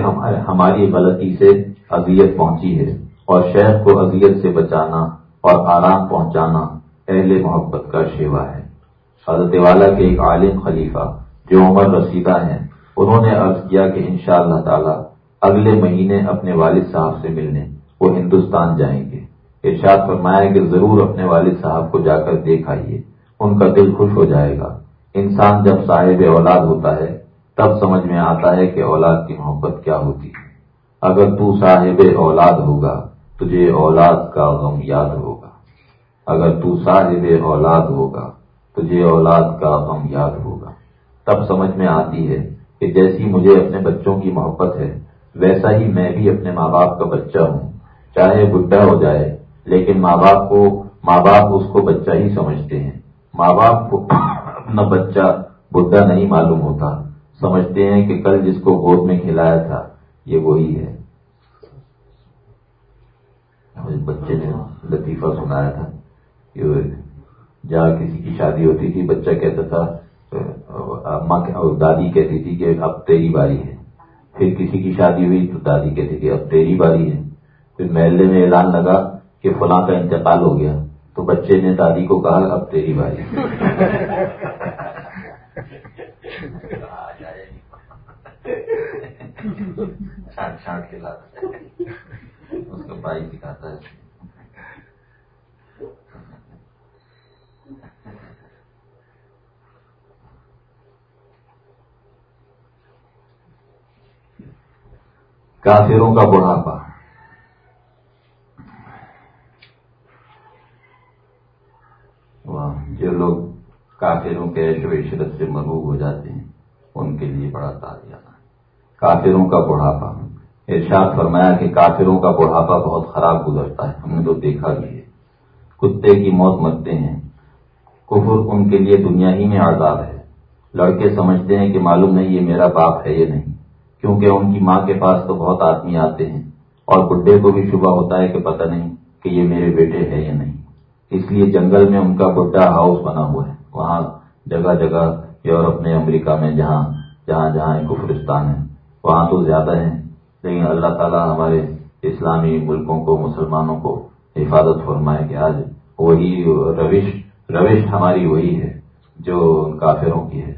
ہماری غلطی سے اذیت پہنچی ہے اور شہر کو اذیت سے بچانا اور آرام پہنچانا اہل محبت کا شیوا ہے۔ حضرت والا کے ایک عالم خلیفہ جو عمر رسیدہ ہیں، انہوں نے عرض کیا کہ ان شاء اللہ تعالی اگلے مہینے اپنے والد صاحب سے ملنے، وہ ہندوستان جائیں گے۔ ارشاد فرمایا کہ ضرور اپنے والد صاحب کو جا کر دیکھ آئیے، ان کا دل خوش ہو جائے گا۔ انسان جب صاحب اولاد ہوتا ہے، تب سمجھ میں آتا ہے کہ اولاد کی محبت کیا ہوتی ہے۔ اگر تو صاحب اولاد ہوگا، تجھے اولاد کا غم یاد ہوگا۔ اگر تو صاحب اولاد ہوگا تجھے اولاد کا غم یاد ہوگا۔ تب سمجھ میں آتی ہے کہ جیسی مجھے اپنے بچوں کی محبت ہے، ویسا ہی میں بھی اپنے ماں باپ کا بچہ ہوں۔ چاہے بڈھا ہو جائے، لیکن ماں باپ کو، ماں باپ اس کو بچہ ہی سمجھتے ہیں۔ ماں باپ کو اپنا بچہ بڈھا نہیں معلوم ہوتا۔ سمجھتے ہیں کہ کل جس کو گود میں کھلایا تھا، یہ وہی ہے۔ بچے نے لطیفہ سنایا تھا۔ جہاں کسی کی شادی ہوتی تھی بچہ کہتا تھا دادی کہتی تھی کہ اب تیری باری ہے۔ پھر کسی کی شادی ہوئی تو دادی کہتی تھی اب تیری باری ہے۔ پھر محلے میں اعلان لگا کہ فلاں کا انتقال ہو گیا۔ تو بچے نے دادی کو کہا اب تیری باری چھانٹ چھانٹ کے لاتا اس بھائی دکھاتا ہے۔ کافروں کا بڑھاپا۔ جو لوگ کافروں کے عیش و عشرت سے مرغوب ہو جاتے ہیں، ان کے لیے بڑا تازیانہ کافروں کا بڑھاپا۔ ارشاد فرمایا کہ کافروں کا بڑھاپا بہت خراب گزرتا ہے، ہم نے تو دیکھا بھی ہے۔ کتے کی موت مرتے ہیں۔ کفر ان کے لیے دنیا ہی میں عذاب ہے۔ لڑکے سمجھتے ہیں کہ معلوم نہیں یہ میرا باپ ہے یہ نہیں۔ کیونکہ ان کی ماں کے پاس تو بہت آدمی آتے ہیں اور بڈھے کو بھی شبہ ہوتا ہے کہ پتہ نہیں کہ یہ میرے بیٹے ہے یا نہیں۔ اس لیے جنگل میں ان کا بڈا ہاؤس بنا ہوا ہے۔ وہاں جگہ جگہ یورپ میں، امریکہ میں، جہاں جہاں جہاں کفرستان ہے۔ وہاں تو زیادہ ہیں، لیکن اللہ تعالیٰ ہمارے اسلامی ملکوں کو، مسلمانوں کو حفاظت فرمائے کہ آج وہی روش روش ہماری وہی ہے جو کافروں کی ہے۔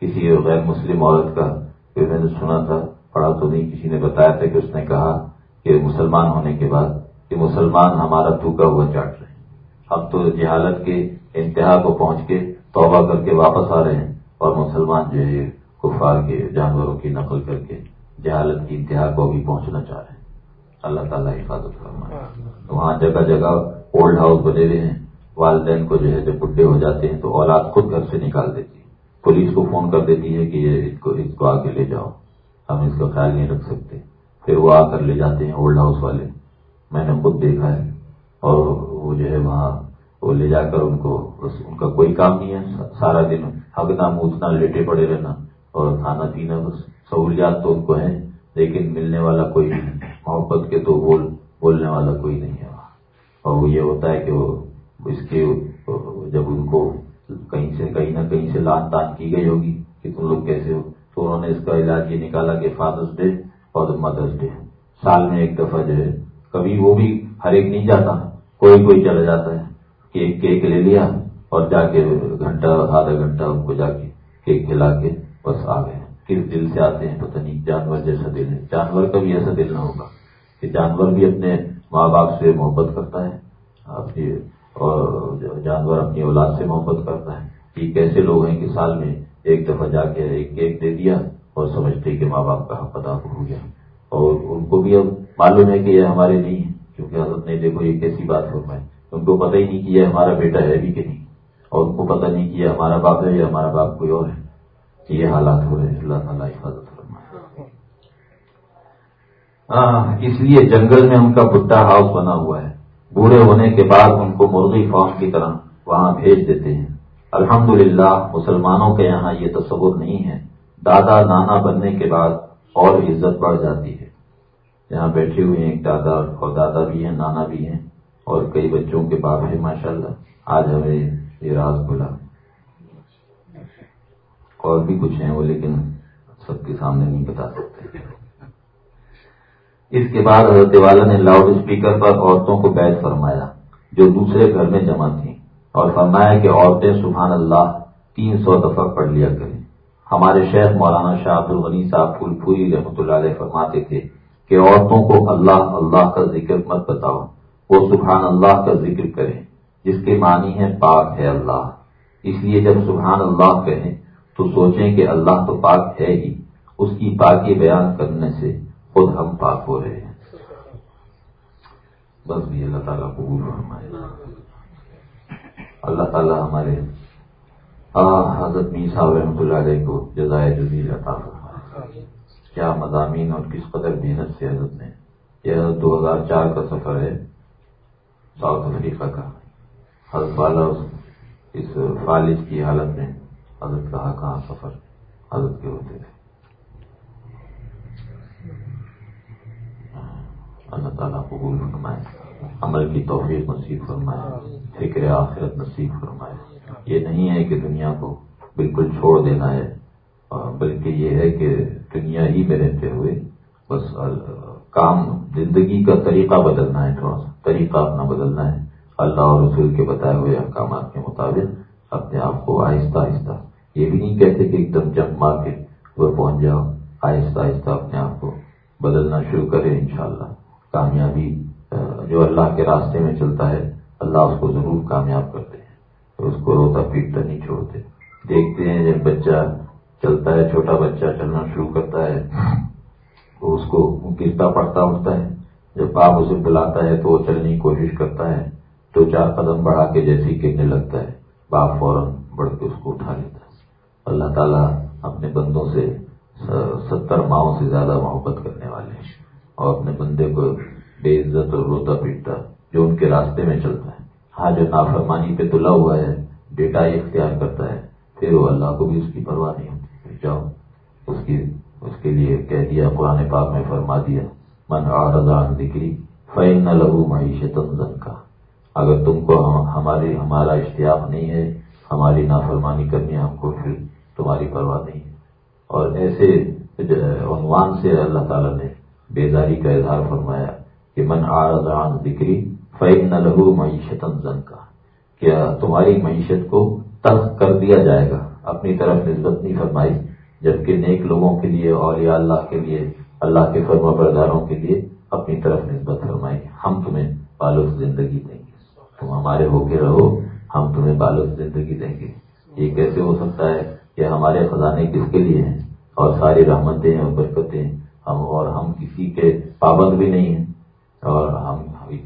کسی غیر مسلم عورت کا پھر میں نے سنا تھا، پڑھا تو نہیں، کسی نے بتایا تھا کہ اس نے کہا کہ مسلمان ہونے کے بعد کہ مسلمان ہمارا تھوکا ہوا چاٹ رہے ہیں۔ اب تو جہالت کے انتہا کو پہنچ کے توبہ کر کے واپس آ رہے ہیں اور مسلمان جو ہے، کفار کے جانوروں کی نقل کر کے جہالت کی انتہا کو بھی پہنچنا چاہ رہے ہیں۔ اللہ تعالیٰ حفاظت کرنا وہاں جگہ جگہ اولڈ ہاؤس بنے ہوئے ہیں۔ والدین کو جو ہے، جب بڈھے ہو جاتے ہیں تو اولاد خود گھر سے نکال دیتی ہے۔ پولیس کو فون کر دیتی ہے کہ یہ اس کو اس کو آ کے لے جاؤ۔ ہم اس کا خیال نہیں رکھ سکتے۔ پھر وہ آ کر لے جاتے ہیں اولڈ ہاؤس والے۔ میں نے خود دیکھا ہے۔ اور وہ جو ہے وہاں وہ لے جا کر ان کو بس ان کا کوئی کام نہیں ہے۔ سارا دن ہگنا موتنا لیٹے پڑے رہنا۔ اور کھانا پینا بس سہولیات تو ان کو ہیں، لیکن ملنے والا کوئی نہیں محبت کے تو بول بولنے والا کوئی نہیں ہے وہاں۔ اور وہ یہ ہوتا ہے کہ وہ اس کے جب ان کو کہیں سے کہیں نہ کہیں سے لان تان کی گئی ہوگی کہ تم لوگ کیسے ہو؟ تو انہوں نے اس کا علاج یہ نکالا کہ فادرس ڈے اور مدرس ڈے سال میں ایک دفعہ جو ہے، کبھی وہ بھی ہر ایک نہیں جاتا، کوئی کوئی چلا جاتا ہے۔ کیک کیک لے لیا اور جا کے گھنٹہ، آدھا گھنٹہ ان کو جا کے کیک کھلا کے بس آ گئے۔ کس دل سے آتے ہیں؟ پتہ نہیں، جانور جیسا دل ہے۔ جانور کا بھی ایسا دل نہ ہوگا کہ جانور بھی اپنے ماں باپ سے محبت کرتا ہے، اپنی اور جانور اپنی اولاد سے محبت کرتا ہے یہ کیسے لوگ ہیں کہ سال میں؟ ایک دفعہ جا کے ایک کیک دے دیا اور سمجھتے کہ ماں باپ کا حق ادا ہو گیا۔ اور ان کو بھی اب معلوم ہے کہ یہ ہمارے نہیں ہے کیونکہ حضرت نے دیکھو، یہ کیسی بات ہو ان کو پتہ ہی نہیں کہ یہ ہمارا بیٹا ہے بھی کہ نہیں۔ اور ان کو پتہ نہیں کہ یہ ہمارا باپ ہے یا ہمارا باپ کوئی اور ہے۔ یہ حالات ہو رہے ہیں۔ اللہ تعالیٰ حفاظت ہاں اس لیے جنگل میں ان کا بڈا ہاؤس بنا ہوا ہے۔ بوڑھے ہونے کے بعد ان کو مرغی فارم کی طرح وہاں بھیج دیتے ہیں۔ الحمدللہ، مسلمانوں کے یہاں یہ تصور نہیں ہے۔ دادا نانا بننے کے بعد اور عزت بڑھ جاتی ہے۔ یہاں بیٹھے ہوئے ہیں، ایک دادا اور دادا بھی ہیں، نانا بھی ہیں اور کئی بچوں کے باپ ہیں ماشاء اللہ آج ہمیں یہ راز بلا۔ اور بھی کچھ ہیں وہ، لیکن سب کے سامنے نہیں بتا سکتے۔ اس کے بعد حضرت والا نے لاؤڈ اسپیکر پر عورتوں کو بیت فرمایا، جو دوسرے گھر میں جمع تھیں، اور فرمایا کہ عورتیں سبحان اللہ تین سو دفعہ پڑھ لیا کریں۔ ہمارے شیخ مولانا شاہ عبد الغنی صاحب پھول پوری رحمۃ اللہ علیہ فرماتے تھے کہ عورتوں کو اللہ اللہ کا ذکر مت بتاؤ، وہ سبحان اللہ کا ذکر کریں، جس کے معنی ہے پاک ہے اللہ۔ اس لیے جب سبحان اللہ کہیں تو سوچیں کہ اللہ تو پاک ہے ہی، اس کی پاکی بیان کرنے سے۔ خود ہم پاک ہو رہے ہیں۔ بس بھی اللہ تعالیٰ قبول فرمائے۔ اللہ تعالیٰ ہمارے حضرت می صاحب رحمۃ اللہ علیہ کو جزائے جزیر عطا فرمائے۔ کیا مضامین اور کس قدر محنت سے حضرت نے یہ حضرت دو ہزار چار کا سفر ہے، ساؤتھ افریقہ کا۔ حضرت والا اس فالج کی حالت میں حضرت کہاں کہاں سفر حضرت کے ہوتے تھے۔ اللہ تعالیٰ قبول فرمائے۔ عمل کی توفیق نصیب فرمائے، فکر آخرت نصیب فرمائے۔ یہ نہیں ہے کہ دنیا کو بالکل چھوڑ دینا ہے بلکہ یہ ہے کہ دنیا ہی میں رہتے ہوئے بس کام، زندگی کا طریقہ بدلنا ہے تھوڑا سا۔ طریقہ اپنا بدلنا ہے۔ اللہ اور رسول کے بتائے ہوئے احکامات کے مطابق اپنے آپ کو آہستہ آہستہ، یہ بھی نہیں کہتے کہ ایک دم جب مار کے وہ پہنچ جاؤ، آہستہ آہستہ اپنے آپ کو بدلنا شروع کرے انشاءاللہ۔ کامیابی جو اللہ کے راستے میں چلتا ہے، اللہ اس کو ضرور کامیاب کرتے ہیں۔ اس کو روتا پیٹتا نہیں چھوڑتے۔ دیکھتے ہیں جب بچہ چلتا ہے، چھوٹا بچہ چلنا شروع کرتا ہے، تو اس کو گرتا پڑتا اٹھتا ہے۔ جب باپ اسے بلاتا ہے تو وہ چلنے کی کوشش کرتا ہے دو چار قدم بڑھا کے جیسے ہی گرنے لگتا ہے۔ باپ فوراً بڑھ کے اس کو اٹھا لیتا ہے۔ اللہ تعالیٰ اپنے بندوں سے ستر ماہوں سے زیادہ محبت کرنے والے ہیں۔ اور اپنے بندے کو بے عزت اور روتا پیٹتا جو ان کے راستے میں چلتا ہے۔ ہاں جو نافرمانی پہ تلا ہوا ہے، ڈیٹا اختیار کرتا ہے۔ پھر وہ اللہ کو بھی اس کی پرواہ نہیں ہوتی۔ جاؤ، اس کی، اس کے لیے کہہ دیا، قرآن پاک میں فرما دیا، من آردان دکری فین نہ لہو معیشت کا اگر تم کو ہماری ہمارا اشتیاق نہیں ہے، ہماری نافرمانی کرنی ہم کو پھر تمہاری پرواہ نہیں ہے۔ اور ایسے عنوان سے اللہ تعالیٰ نے بیداری کا اظہار فرمایا کہ من آردان دکری فین نہ لہو معیشت کا کیا تمہاری معیشت کو تلخ کر دیا جائے گا؟ اپنی طرف نسبت نہیں فرمائی، جبکہ نیک لوگوں کے لیے اور یا اللہ کے لیے، اللہ کے فرما برداروں کے لیے اپنی طرف نسبت فرمائی، ہم تمہیں بالغ زندگی دیں گے۔ تم ہمارے ہو کے رہو، ہم تمہیں بالغ زندگی دیں گے۔ یہ کیسے ہو سکتا ہے کہ ہمارے خزانے کس کے لیے ہیں؟ اور ساری رحمتیں اور برکتیں ہم اور ہم کسی کے پابند بھی نہیں ہیں۔ اور ہم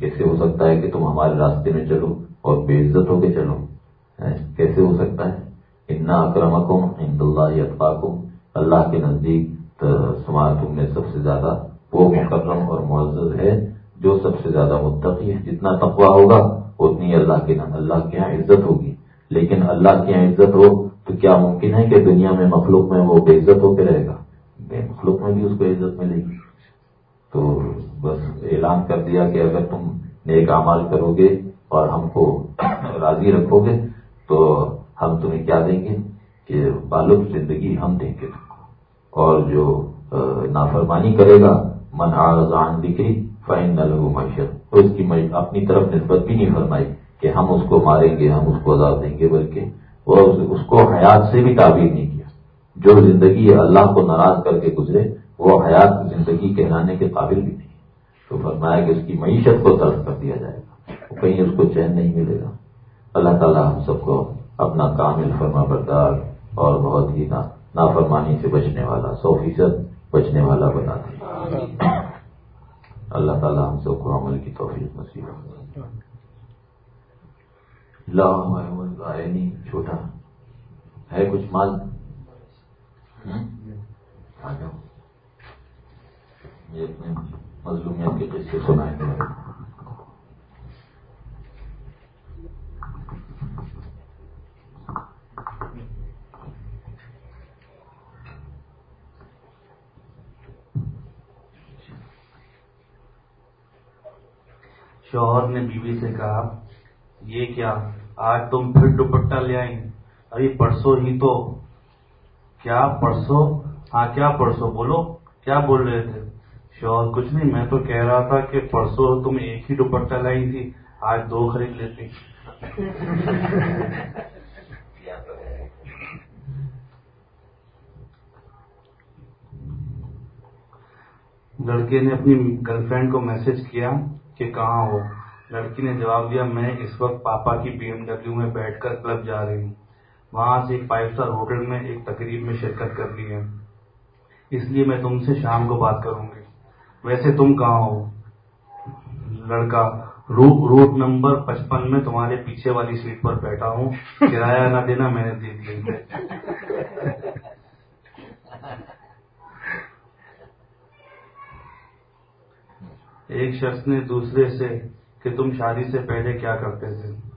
کیسے ہو سکتا ہے کہ تم ہمارے راستے میں چلو اور بے عزت ہو کے چلو؟ کیسے ہو سکتا ہے؟ اتنا اکرمکم عند اللہ اطفاقم اللہ کے نزدیک سماج تم میں سب سے زیادہ وہ مکرم اور معزز ہے جو سب سے زیادہ متقی ہے۔ جتنا تقوا ہوگا، اتنی اللہ کے اللہ کے یہاں عزت ہوگی۔ لیکن اللہ کے یہاں عزت ہو تو کیا ممکن ہے کہ دنیا میں مخلوق میں وہ بے عزت ہو کے رہے گا؟ مخلوق میں بھی اس کو عزت ملے گی۔ تو بس اعلان کر دیا کہ اگر تم نیک امال کرو گے اور ہم کو راضی رکھو گے، تو ہم تمہیں کیا دیں گے؟ کہ بالغ زندگی ہم دیں گے۔ تم کو اور جو نافرمانی کرے گا، من آزان دکھری فائن نہ لگو معیشت۔ اس کی اپنی طرف نسبت بھی نہیں فرمائی کہ ہم اس کو ماریں گے، ہم اس کو عذاب دیں گے، بلکہ وہ اس کو حیات سے بھی تعبیر نہیں کیا جو زندگی اللہ کو ناراض کر کے گزرے، وہ حیات زندگی کہلانے کے قابل بھی نہیں۔ تو فرمایا کہ اس کی معیشت کو طرف کر دیا جائے گا۔ کہیں اس کو چین نہیں ملے گا۔ اللہ تعالیٰ ہم سب کو اپنا کامل فرما بردار اور بہت ہی نافرمانی سے بچنے والا، سو فیصد بچنے والا بنا دے۔ اللہ تعالیٰ ہم سب کو عمل کی توفیق نصیب آئے نہیں چھوٹا، ہے کچھ مال؟ ہاں؟ آ جاؤ یہ اپنے مظلومیت کے قصے سنائیں گے شوہر نے بیوی سے کہا، یہ کیا، آج تم پھر دوپٹہ لے آئیں؟ ابھی پرسوں ہی تو کیا پرسوں؟ ہاں کیا پرسوں؟ بولو، کیا بول رہے تھے؟ شوہر کچھ نہیں، میں تو کہہ رہا تھا کہ پرسوں تم ایک ہی دوپٹہ لائی تھی، آج دو خرید لیتی۔ لڑکے نے اپنی گرل فرینڈ کو میسج کیا کہ کہاں ہو؟ لڑکی نے جواب دیا، میں اس وقت پاپا کی بی ایم ڈبلو میں بیٹھ کر کلب جا رہی ہوں۔ وہاں سے ایک فائیو اسٹار ہوٹل میں ایک تقریب میں شرکت کر لی ہے۔ اس لیے میں تم سے شام کو بات کروں گی۔ ویسے تم کہاں ہو؟ لڑکا روٹ نمبر پچپن میں تمہارے پیچھے والی سیٹ پر بیٹھا ہوں۔ کرایہ نہ دینا میں نے دے دیا ایک شخص نے دوسرے سے کہ تم شادی سے پہلے کیا کرتے تھے؟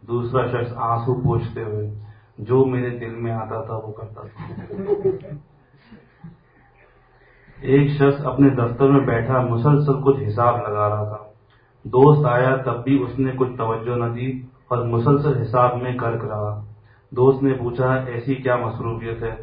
دوسرا شخص آنسو پوچھتے ہوئے۔ جو میرے دل میں آتا تھا وہ کرتا تھا۔ ایک شخص اپنے دفتر میں بیٹھا، مسلسل کچھ حساب لگا رہا تھا۔ دوست آیا، تب بھی اس نے کچھ توجہ نہ دی اور مسلسل حساب میں غرق رہا۔ دوست نے پوچھا، ایسی کیا مصروفیت ہے؟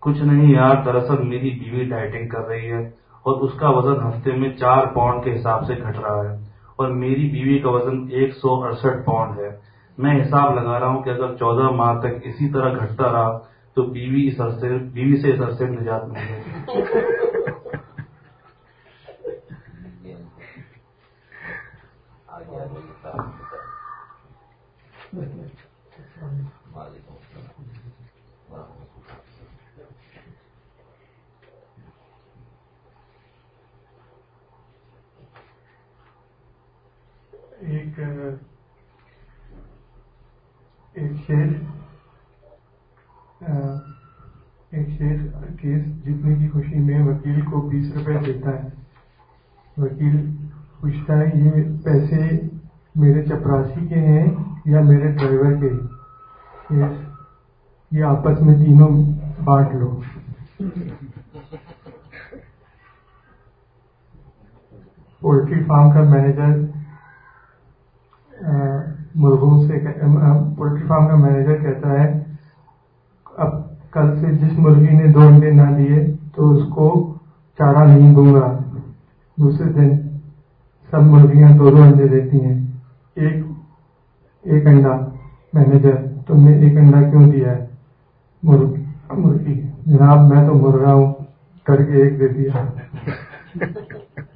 کچھ نہیں یار، دراصل میری بیوی ڈائٹنگ کر رہی ہے اور اس کا وزن ہفتے میں چار پاؤنڈ کے حساب سے گھٹ رہا ہے اور میری بیوی کا وزن ایک سو اڑسٹھ پاؤنڈ ہے۔ میں حساب لگا رہا ہوں کہ اگر چودہ ماہ تک اسی طرح گھٹتا رہا تو بیوی اس عرصے بیوی سے اس عرصے میں نجات مل جائے آگے آگے صاحب وعلیکم السلام ورحمۃ اللہ ایک ایک شیخ ایک شیخ کیس جیتنے کی خوشی میں وکیل کو بیس روپے دیتا ہے۔ وکیل پوچھتا ہے، یہ پیسے میرے چپراسی کے ہیں یا میرے ڈرائیور کے؟ کیس، یہ آپس میں تینوں بانٹ لو۔ پولٹری فارم کا مینیجر مرغوں سے پولٹری فارم کا مینیجر کہتا ہے، اب کل سے جس مرغی نے دو انڈے نہ دیے تو اس کو چارہ نہیں دوں گا۔ دوسرے دن سب مرغیاں دو دو انڈے دیتی ہیں۔ ایک ایک انڈا۔ مینیجر، تم نے ایک انڈا کیوں دیا ہے؟ مرغی جناب، میں تو مرغا ہوں، کر کے ایک دے دیا۔